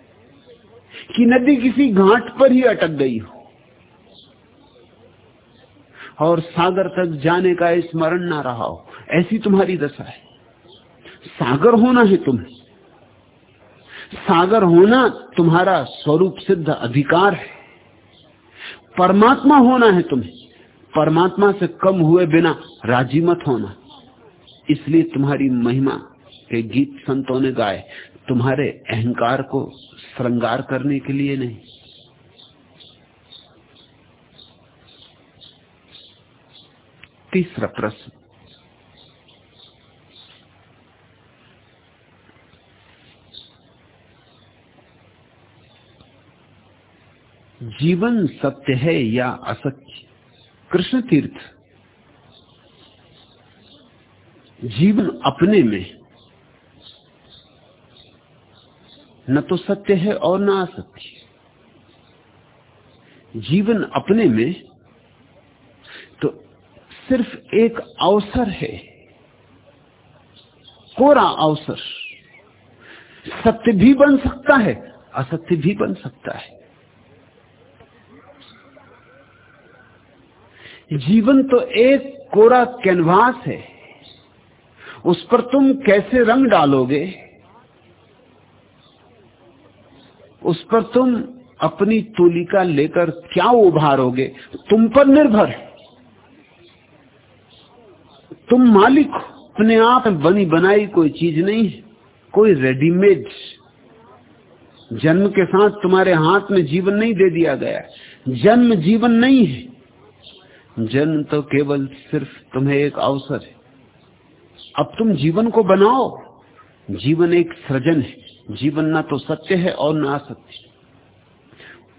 कि नदी किसी घाट पर ही अटक गई हो और सागर तक जाने का स्मरण ना रहा हो। ऐसी तुम्हारी दशा है। सागर होना है तुम्हें। सागर होना तुम्हारा स्वरूप सिद्ध अधिकार है। परमात्मा होना है तुम्हें। परमात्मा से कम हुए बिना राज़ी मत होना। इसलिए तुम्हारी महिमा के गीत संतों ने गाए। तुम्हारे अहंकार को श्रृंगार करने के लिए नहीं। तीसरा प्रश्न। जीवन सत्य है या असत्य? कृष्ण तीर्थ। जीवन अपने में। न तो सत्य है और न असत्य। जीवन अपने में सिर्फ़ एक अवसर है। कोरा अवसर। सत्य भी बन सकता है, असत्य भी बन सकता है। जीवन तो एक कोरा कैनवास है। उस पर तुम कैसे रंग डालोगे? उस पर तुम अपनी तुलिका लेकर क्या उभारोगे? तुम पर निर्भर है। तुम मालिक अपने आप बनी बनाई कोई चीज़ नहीं है। कोई रेडीमेड जन्म के साथ तुम्हारे हाथ में जीवन नहीं दे दिया गया जन्म जीवन नहीं है। जन्म तो केवल सिर्फ़ तुम्हें एक अवसर है। अब तुम जीवन को बनाओ। जीवन एक सृजन है। जीवन ना तो सत्य है और ना असत्य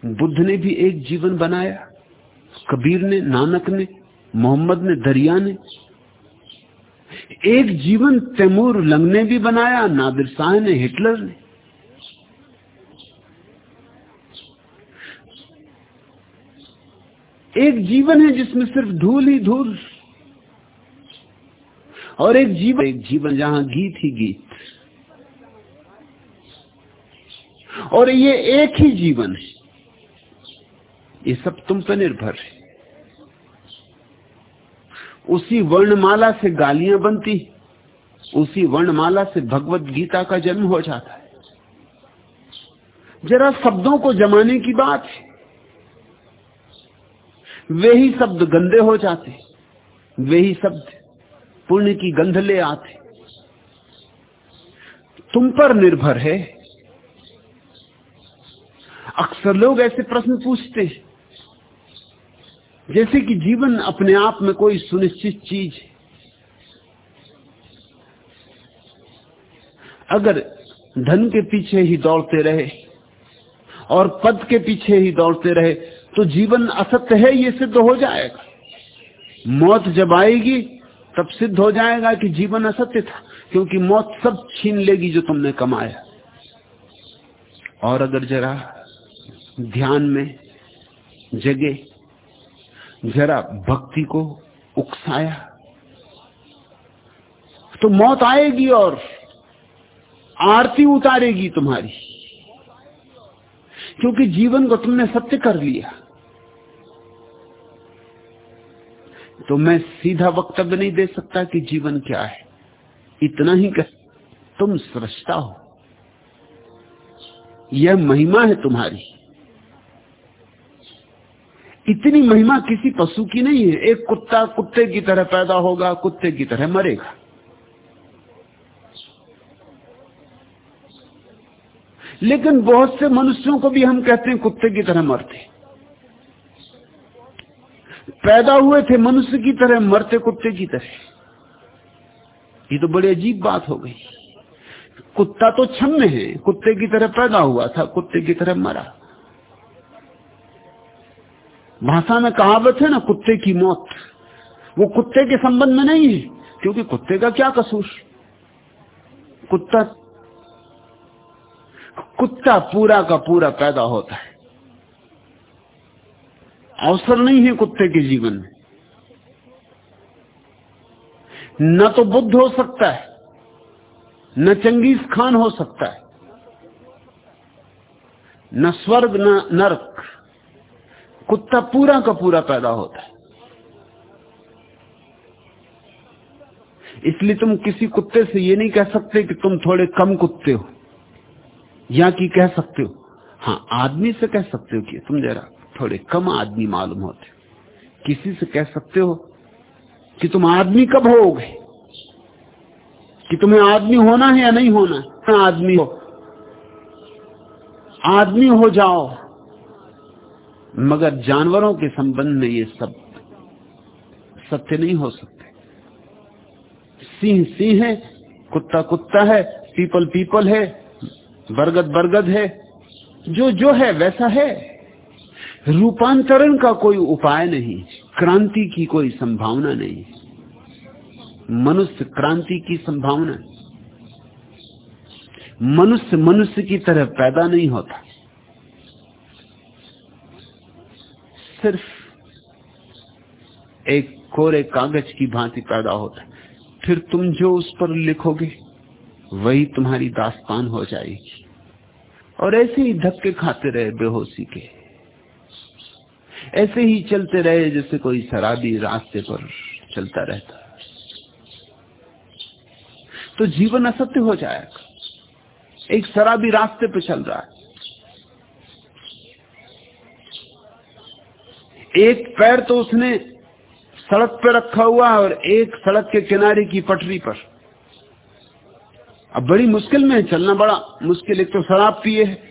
बुद्ध ने भी एक जीवन बनाया। कबीर ने, नानक ने, मोहम्मद ने, दरिया ने एक जीवन तैमूर लंग ने भी बनाया, नादिर शाह ने, हिटलर ने। एक जीवन है जिसमें सिर्फ़ धूल ही धूल। और एक जीवन एक जीवन जहाँ गीत ही गीत। और ये एक ही जीवन है। ये सब तुम पर निर्भर है। उसी वर्णमाला से गालियाँ बनती उसी वर्णमाला से भगवत गीता का जन्म हो जाता है। जरा शब्दों को जमाने की बात है। वे ही शब्द गंदे हो जाते वे ही शब्द पुण्य की गंध ले आते तुम पर निर्भर है। अक्सर लोग ऐसे प्रश्न पूछते हैं। जैसे कि जीवन अपने आप में कोई सुनिश्चित चीज़ है। अगर धन के पीछे ही दौड़ते रहे और पद के पीछे ही दौड़ते रहे तो जीवन असत्य है, ये सिद्ध हो जाएगा। मौत जब आएगी, तब सिद्ध हो जाएगा कि जीवन असत्य था, क्योंकि मौत सब छीन लेगी जो तुमने कमाया। और अगर जरा ध्यान में जगे जरा भक्ति को उकसाया। तो मौत आएगी और आरती उतारेगी तुम्हारी। क्योंकि जीवन को तुमने सत्य कर लिया। तो मैं सीधा वक्तव्य नहीं दे सकता कि जीवन क्या है। इतना ही कह, तुम सृष्टा हो। यह महिमा है तुम्हारी। इतनी महिमा किसी पशु की नहीं है। एक कुत्ता कुत्ते की तरह पैदा होगा, कुत्ते की तरह मरेगा। लेकिन बहुत से मनुष्यों को भी हम कहते हैं कुत्ते की तरह मरते। पैदा हुए थे मनुष्य की तरह, मरते कुत्ते की तरह। ये तो बड़ी अजीब बात हो गई। कुत्ता तो छम्मे है, कुत्ते की तरह पैदा हुआ था, कुत्ते की तरह मरा। भाषा में कहावत है ना, कुत्ते की मौत। वो कुत्ते के संबंध में नहीं है, क्योंकि कुत्ते का क्या कसूर? कुत्ता कुत्ता पूरा का पूरा पैदा होता है। अवसर नहीं है कुत्ते के जीवन में। न तो बुद्ध हो सकता है, न चंगेज खान हो सकता है, न स्वर्ग, न नरक। कुत्ता पूरा का पूरा पैदा होता है। इसलिए तुम किसी कुत्ते से ये नहीं कह सकते कि तुम थोड़े कम कुत्ते हो। या कि कह सकते हो। हाँ आदमी से कह सकते हो कि तुम जरा थोड़े कम आदमी मालूम होते हो। किसी से कह सकते हो कि तुम आदमी कब होगे कि तुम्हें आदमी होना है या नहीं होना है, आदमी हो। आदमी हो जाओ। मगर जानवरों के संबंध में ये सब सत्य नहीं हो सकते। सिंह सिंह है, कुत्ता कुत्ता है, पीपल पीपल है, बरगद बरगद है, जो जो है वैसा है। रूपांतरण का कोई उपाय नहीं, क्रांति की कोई संभावना नहीं। मनुष्य क्रांति की संभावना मनुष्य मनुष्य की तरह पैदा नहीं होता। सिर्फ़ एक कोरे कागज़ की भांति पैदा होता फिर तुम जो उस पर लिखोगे, वही तुम्हारी दास्तान हो जाएगी। और ऐसे ही धक्के खाते रहे बेहोशी के। ऐसे ही चलते रहे जैसे कोई शराबी रास्ते पर चलता रहता। तो जीवन असत्य हो जाएगा। एक शराबी रास्ते पर चल रहा है। एक पैर तो उसने सड़क पर रखा हुआ है और एक सड़क के किनारे की पटरी पर। अब बड़ी मुश्किल में है, चलना बड़ा मुश्किल, एक तो शराब पिए है,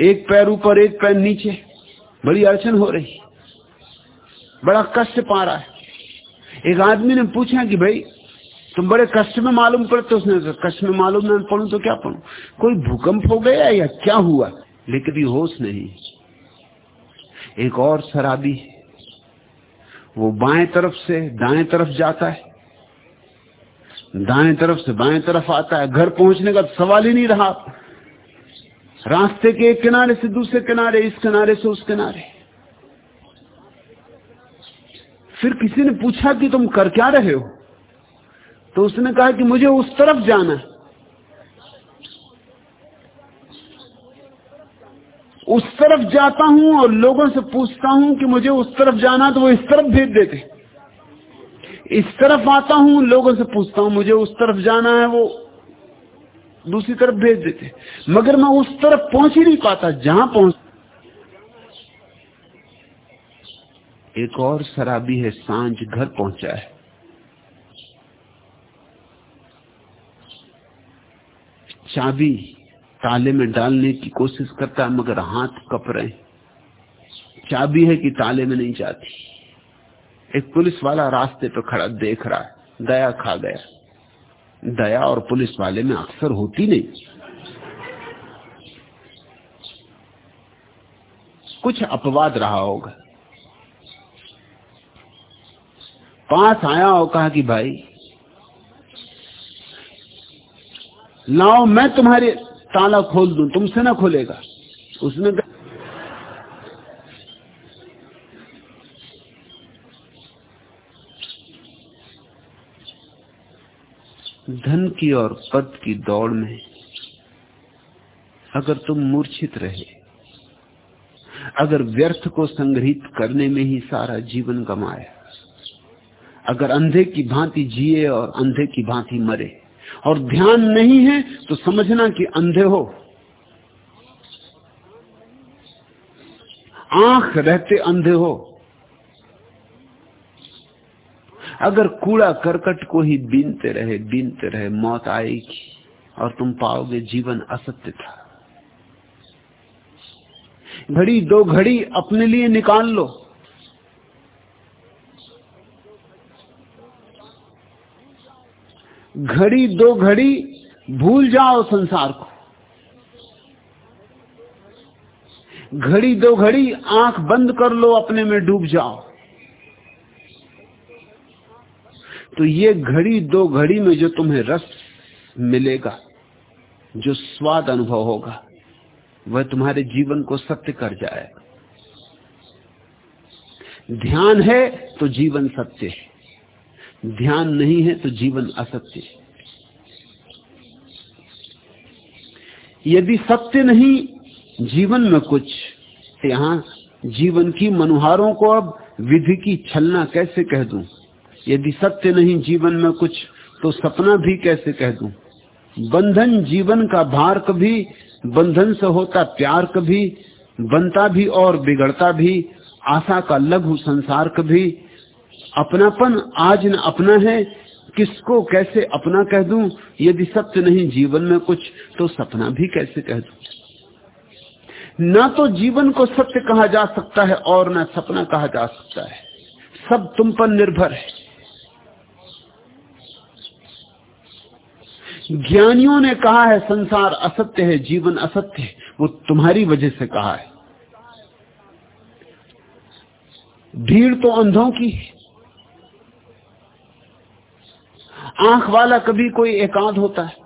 एक पैर ऊपर, एक पैर नीचे। बड़ी अड़चन हो रही। बड़ा कष्ट पा रहा है। एक आदमी ने पूछा कि भाई, तुम बड़े कष्ट में मालूम पड़ते उसने कष्ट में मालूम ना पढ़ू तो क्या पढ़ू कोई भूकंप हो गया या क्या हुआ? लेकिन भी होश नहीं एक और शराबी वो बाएँ तरफ़ से दाएँ तरफ़ जाता है। दाएँ तरफ़ से बाएँ तरफ़ आता है। घर पहुँचने का सवाल ही नहीं रहा। रास्ते के एक किनारे से दूसरे किनारे, इस किनारे से उस किनारे। फिर किसी ने पूछा कि तुम कर क्या रहे हो? तो उसने कहा कि मुझे उस तरफ़ जाना है। उस तरफ़ जाता हूँ और लोगों से पूछता हूँ कि मुझे उस तरफ़ जाना तो वो इस तरफ़ भेज देते इस तरफ़ आता हूँ, लोगों से पूछता हूँ, मुझे उस तरफ़ जाना है, वो दूसरी तरफ़ भेज देते मगर मैं उस तरफ़ पहुँच ही नहीं पाता, जहाँ पहुँच एक और शराबी है, साँझ घर पहुँचा है। चाबी ताले में डालने की कोशिश करता है, मगर हाथ कप रहे चाबी है कि ताले में नहीं जाती। एक पुलिस वाला रास्ते पर खड़ा देख रहा है, दया खा गया। दया और पुलिस वाले में अक्सर होती नहीं। कुछ अपवाद रहा होगा। पास आया और कहा कि भाई, लाओ, मैं तुम्हारे ताला खोल दूँ, तुमसे ना खोलेगा। उसने धन की और पद की दौड़ में अगर तुम मूर्छित रहे, अगर व्यर्थ को संग्रहित करने में ही सारा जीवन गमाया, अगर अंधे की भांति जिए और अंधे की भांति मरे और ध्यान नहीं है तो समझना कि अंधे हो। आँख रहते अंधे हो। अगर कूड़ा करकट को ही बीनते रहे बीनते रहे, मौत आएगी और तुम पाओगे जीवन असत्य था। घड़ी दो घड़ी अपने लिए निकाल लो। घड़ी दो घड़ी भूल जाओ संसार को। घड़ी दो घड़ी आँख बंद कर लो, अपने में डूब जाओ। तो ये घड़ी दो घड़ी में जो तुम्हें रस मिलेगा, जो स्वाद अनुभव होगा, वह तुम्हारे जीवन को सत्य कर जाएगा। ध्यान है तो जीवन सत्य है। ध्यान नहीं है तो जीवन असत्य यदि सत्य नहीं, जीवन में कुछ तो यहाँ जीवन की मनुहारों को अब विधि की छलना कैसे कह दूँ? यदि सत्य नहीं, जीवन में कुछ तो सपना भी कैसे कह दूँ? बंधन जीवन का भार कभी, बंधन से होता प्यार कभी, बनता भी और बिगड़ता भी, आशा का लघु संसार कभी अपनापन आज न अपना है, किसको कैसे अपना कह दूँ? यदि सत्य नहीं जीवन में कुछ तो सपना भी कैसे कह दूँ? ना तो जीवन को सत्य कहा जा सकता है और ना सपना कहा जा सकता है। सब तुम पर निर्भर है। ज्ञानियों ने कहा है, संसार असत्य है, जीवन असत्य है, वो तुम्हारी वजह से कहा है। भीड़ तो अंधों की आँख वाला कभी कोई एकांत होता है?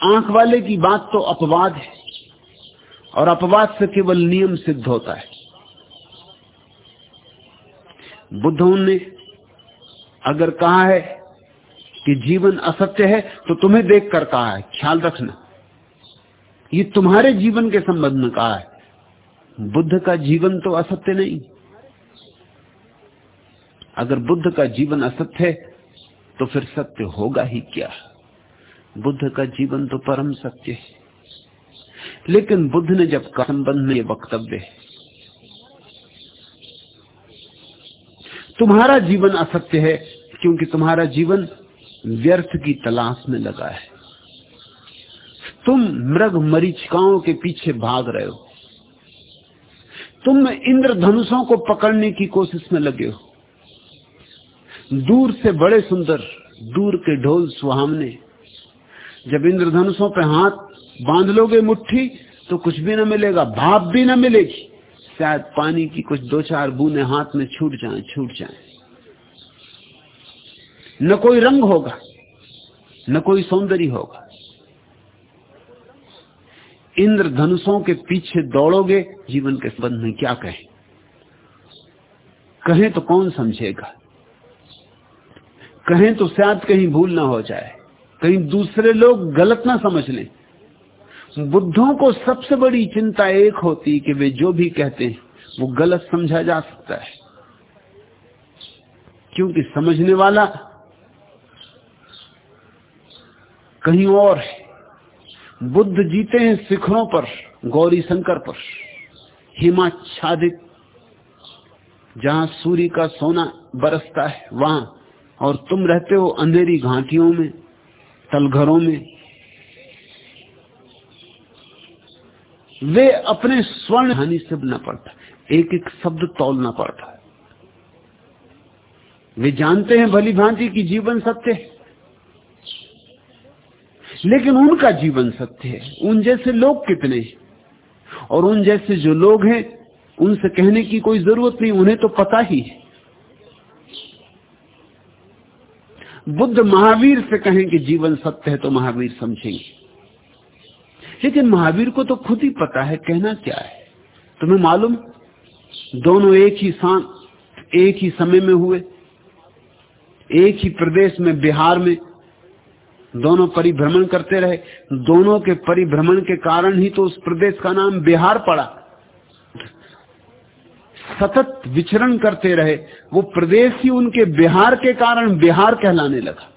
आँख वाले की बात तो अपवाद है, और अपवाद से केवल नियम सिद्ध होता है। बुद्धों ने अगर कहा है कि जीवन असत्य है तो तुम्हें देखकर कहा है, ख्याल रखना। ये तुम्हारे जीवन के संबंध में कहा है। बुद्ध का जीवन तो असत्य नहीं। अगर बुद्ध का जीवन असत्य है तो फिर सत्य होगा ही क्या? बुद्ध का जीवन तो परम सत्य है। लेकिन बुद्ध ने जब संबंध में वक्तव्य तुम्हारा जीवन असत्य है क्योंकि तुम्हारा जीवन व्यर्थ की तलाश में लगा है। तुम मृग मरीचिकाओं के पीछे भाग रहे हो। तुम इंद्रधनुषों को पकड़ने की कोशिश में लगे हो। दूर से बड़े सुंदर, दूर के ढोल सुहावने। जब इंद्रधनुषों पे हाथ बाँध लोगे मुट्ठी तो कुछ भी ना मिलेगा, भाप भी ना मिलेगी। शायद पानी की कुछ दो चार बूंदे हाथ में छूट जाए छूट जाए। न कोई रंग होगा, न कोई सौंदर्य होगा। इंद्रधनुषों के पीछे दौड़ोगे, जीवन के संबंध में क्या कहें? कहें तो कौन समझेगा? कहें तो शायद कहीं भूल ना हो जाए। कहीं दूसरे लोग गलत ना समझ लें। बुद्धों को सबसे बड़ी चिंता एक होती कि वे जो भी कहते हैं, वो गलत समझा जा सकता है। क्योंकि समझने वाला कहीं और है। बुद्ध जीते हैं शिखरों पर, गौरी शंकर पर। हिमाच्छादित, जहाँ सूर्य का सोना बरसता है, वहाँ और तुम रहते हो अंधेरी घाटियों में, तलघरों में। वे अपने स्वर्ण हानि से बनना पड़ता एक एक शब्द तोलना पड़ता है। वे जानते हैं भली भांति की जीवन सत्य लेकिन उनका जीवन सत्य है, उन जैसे लोग कितने हैं। और उन जैसे जो लोग हैं, उनसे कहने की कोई ज़रूरत नहीं, उन्हें तो पता ही है। बुद्ध महावीर से कहें कि जीवन सत्य है तो महावीर समझेंगे। लेकिन महावीर को तो खुद ही पता है, कहना क्या है? तुम्हें मालूम? दोनों एक ही सांस एक ही समय में हुए, एक ही प्रदेश में, बिहार में। दोनों परिभ्रमण करते रहे। दोनों के परिभ्रमण के कारण ही तो उस प्रदेश का नाम बिहार पड़ा। सतत विचरण करते रहे, वो प्रदेश ही उनके बिहार के कारण बिहार कहलाने लगा।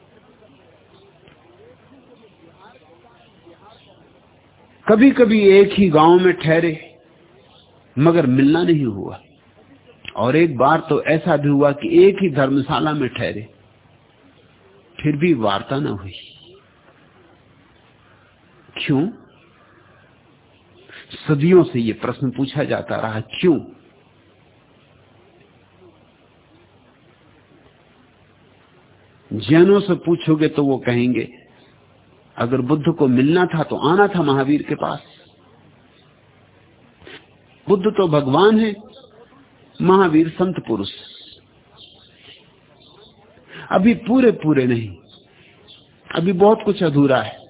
कभी कभी एक ही गाँव में ठहरे, मगर मिलना नहीं हुआ। और एक बार तो ऐसा भी हुआ कि एक ही धर्मशाला में ठहरे, फिर भी वार्ता न हुई। क्यों? सदियों से यह प्रश्न पूछा जाता रहा, क्यों? जैनों से पूछोगे तो वो कहेंगे, अगर बुद्ध को मिलना था तो आना था महावीर के पास। बुद्ध तो भगवान है, महावीर संत पुरुष। अभी पूरे पूरे नहीं, अभी बहुत कुछ अधूरा है।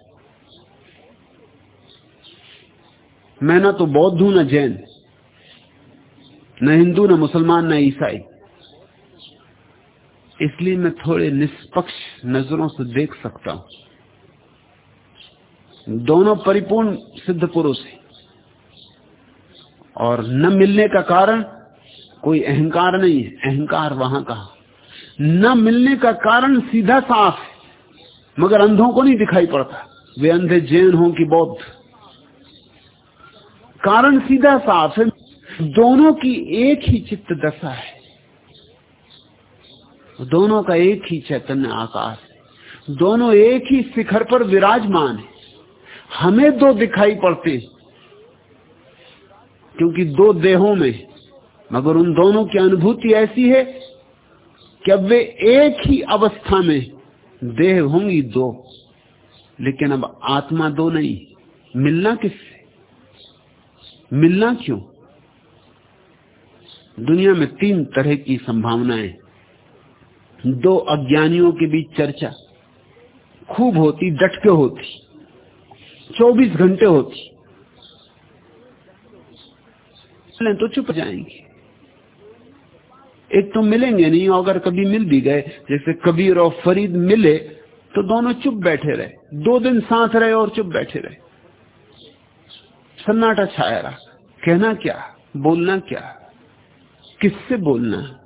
मैं ना तो बौद्ध हूँ, ना जैन, न हिंदू, न मुसलमान, न ईसाई। इसलिए मैं थोड़े निष्पक्ष नज़रों से देख सकता हूँ। दोनों परिपूर्ण सिद्ध पुरुष हैं। और न मिलने का कारण कोई अहंकार नहीं है। अहंकार वहाँ का न मिलने का कारण सीधा साफ़ है, मगर अंधों को नहीं दिखाई पड़ता। वे अंधे जैन हो कि बौद्ध। कारण सीधा साफ़ है, दोनों की एक ही चित्त दशा है। दोनों का एक ही चैतन्य आकाश है। दोनों एक ही शिखर पर विराजमान है। हमें दो दिखाई पड़ते क्योंकि दो देहों में मगर उन दोनों की अनुभूति ऐसी है कि अब वे एक ही अवस्था में देह होंगी दो, लेकिन अब आत्मा दो नहीं। मिलना किससे? मिलना क्यों? दुनिया में तीन तरह की संभावनाएँ दो अज्ञानियों के बीच चर्चा। खूब होती, डटके होती 24 घंटे होती। तो चुप जाएँगे। एक तो मिलेंगे नहीं, अगर कभी मिल भी गए, जैसे कबीर और फरीद मिले तो दोनों चुप बैठे रहे। दो दिन साथ रहे और चुप बैठे रहे। सन्नाटा छाया रहा। कहना क्या? बोलना क्या? किससे बोलना?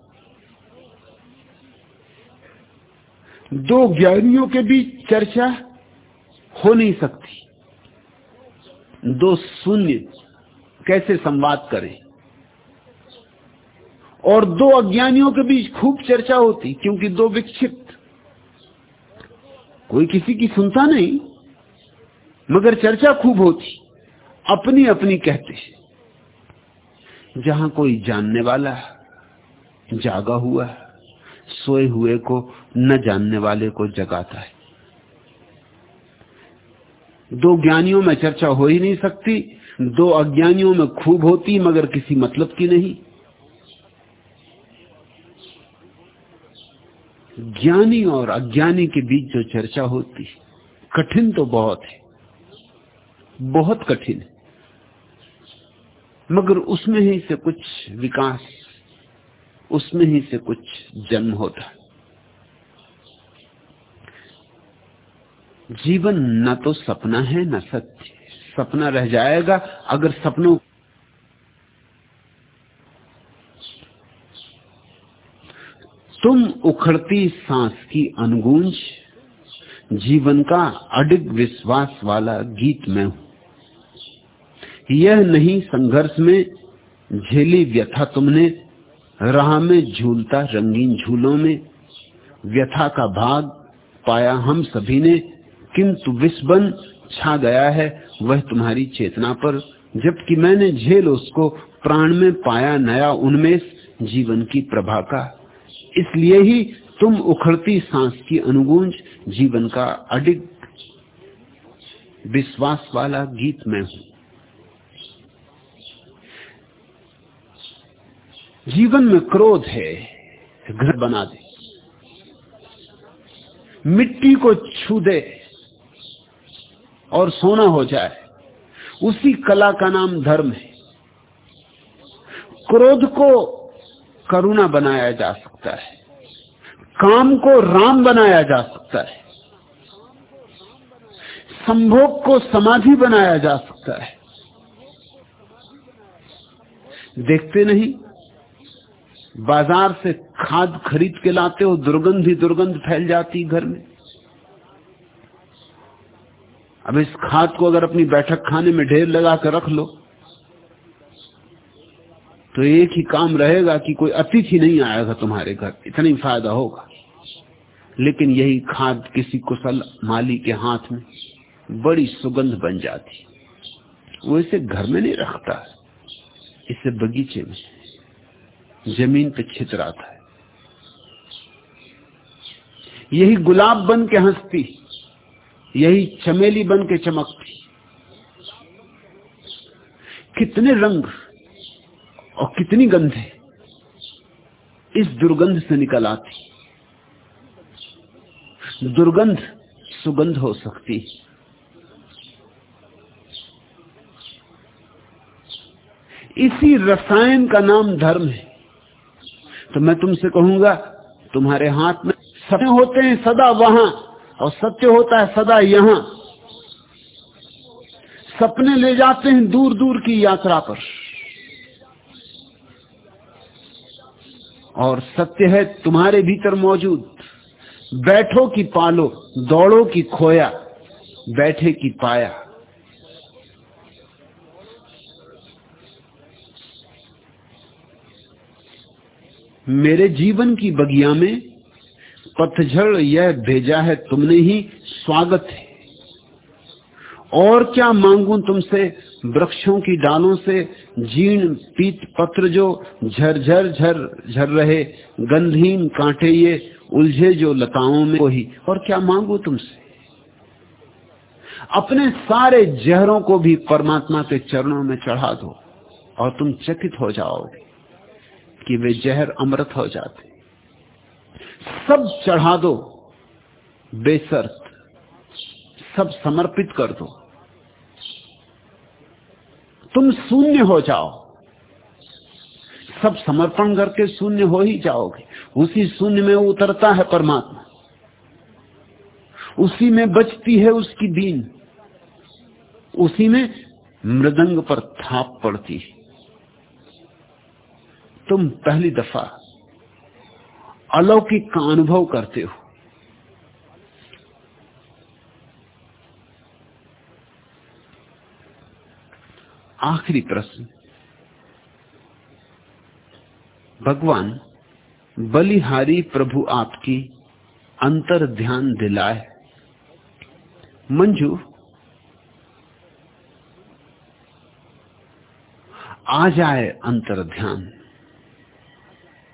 दो ज्ञानियों के बीच चर्चा हो नहीं सकती। दो शून्य कैसे संवाद करें? और दो अज्ञानियों के बीच खूब चर्चा होती, क्योंकि दो विक्षिप्त। कोई किसी की सुनता नहीं, मगर चर्चा खूब होती अपनी अपनी कहते। जहाँ कोई जानने वाला जागा हुआ सोए हुए को, न जानने वाले को जगाता है। दो ज्ञानियों में चर्चा हो ही नहीं सकती, दो अज्ञानियों में खूब होती, मगर किसी मतलब की नहीं। ज्ञानी और अज्ञानी के बीच जो चर्चा होती, कठिन तो बहुत है, बहुत कठिन है। मगर उसमें ही से कुछ विकास उसमें ही से कुछ जन्म होता जीवन न तो सपना है, न सत्य सपना रह जाएगा अगर सपनों तुम उखड़ती सांस की अनुगूंज, जीवन का अडिग विश्वास वाला गीत में हूँ। यह नहीं संघर्ष में झेली व्यथा तुमने राह में झूलता रंगीन झूलों में व्यथा का भाग पाया हम सभी ने, किंतु विस्बन छा गया है वह तुम्हारी चेतना पर, जबकि मैंने झेल उसको प्राण में पाया नया उन्मेष जीवन की प्रभा का। इसलिए ही तुम उखड़ती सांस की अनुगूंज जीवन का अडिग विश्वास वाला गीत में हूँ। जीवन में क्रोध है, घर बना दे। मिट्टी को छू दे और सोना हो जाए। उसी कला का नाम धर्म है। क्रोध को करुणा बनाया जा सकता है। काम को राम बनाया जा सकता है। संभोग को समाधि बनाया जा सकता है। देखते नहीं बाज़ार से खाद खरीद के लाते हो, दुर्गंध ही दुर्गंध फैल जाती घर में। अब इस खाद को अगर अपनी बैठक खाने में ढेर लगा कर रख लो तो एक ही काम रहेगा कि कोई अतिथि नहीं आएगा तुम्हारे घर, इतना ही फ़ायदा होगा। लेकिन यही खाद किसी कुशल माली के हाथ में बड़ी सुगंध बन जाती। वो इसे घर में नहीं रखता, इसे बगीचे में। ज़मीन पे छितराता है। यही गुलाब बन के हंसती, यही चमेली बन के चमकती। कितने रंग और कितनी गंधे इस दुर्गंध से निकल आती। दुर्गंध सुगंध हो सकती। इसी रसायन का नाम धर्म है। तो मैं तुमसे कहूँगा, तुम्हारे हाथ में सत्य होते हैं सदा वहाँ, और सत्य होता है सदा यहाँ। सपने ले जाते हैं दूर दूर की यात्रा पर। और सत्य है तुम्हारे भीतर मौजूद। बैठो की पालो, दौड़ो की खोया, बैठे की पाया। मेरे जीवन की बगिया में पतझड़ यह भेजा है, तुमने ही स्वागत है। और क्या मांगू तुमसे? वृक्षों की डालों से जीर्ण पीत पत्र जो झरझर झर झर रहे, गंधहीन कांटे ये उलझे जो लताओं में वही। और क्या मांगू तुमसे? अपने सारे जहरों को भी परमात्मा के चरणों में चढ़ा दो और तुम चकित हो जाओगे। कि वे जहर अमृत हो जाते। सब चढ़ा दो, बेसर्त, सब समर्पित कर दो। तुम शून्य हो जाओ। सब समर्पण करके शून्य हो ही जाओगे। उसी शून्य में उतरता है परमात्मा। उसी में बचती है उसकी दीन। उसी में मृदंग पर थाप पड़ती है। तुम पहली दफ़ा अलौकिक का अनुभव करते हो। आखिरी प्रश्न। भगवान बलिहारी प्रभु आपकी अंतर ध्यान दिलाए। मंजू, आ जाए अंतर ध्यान।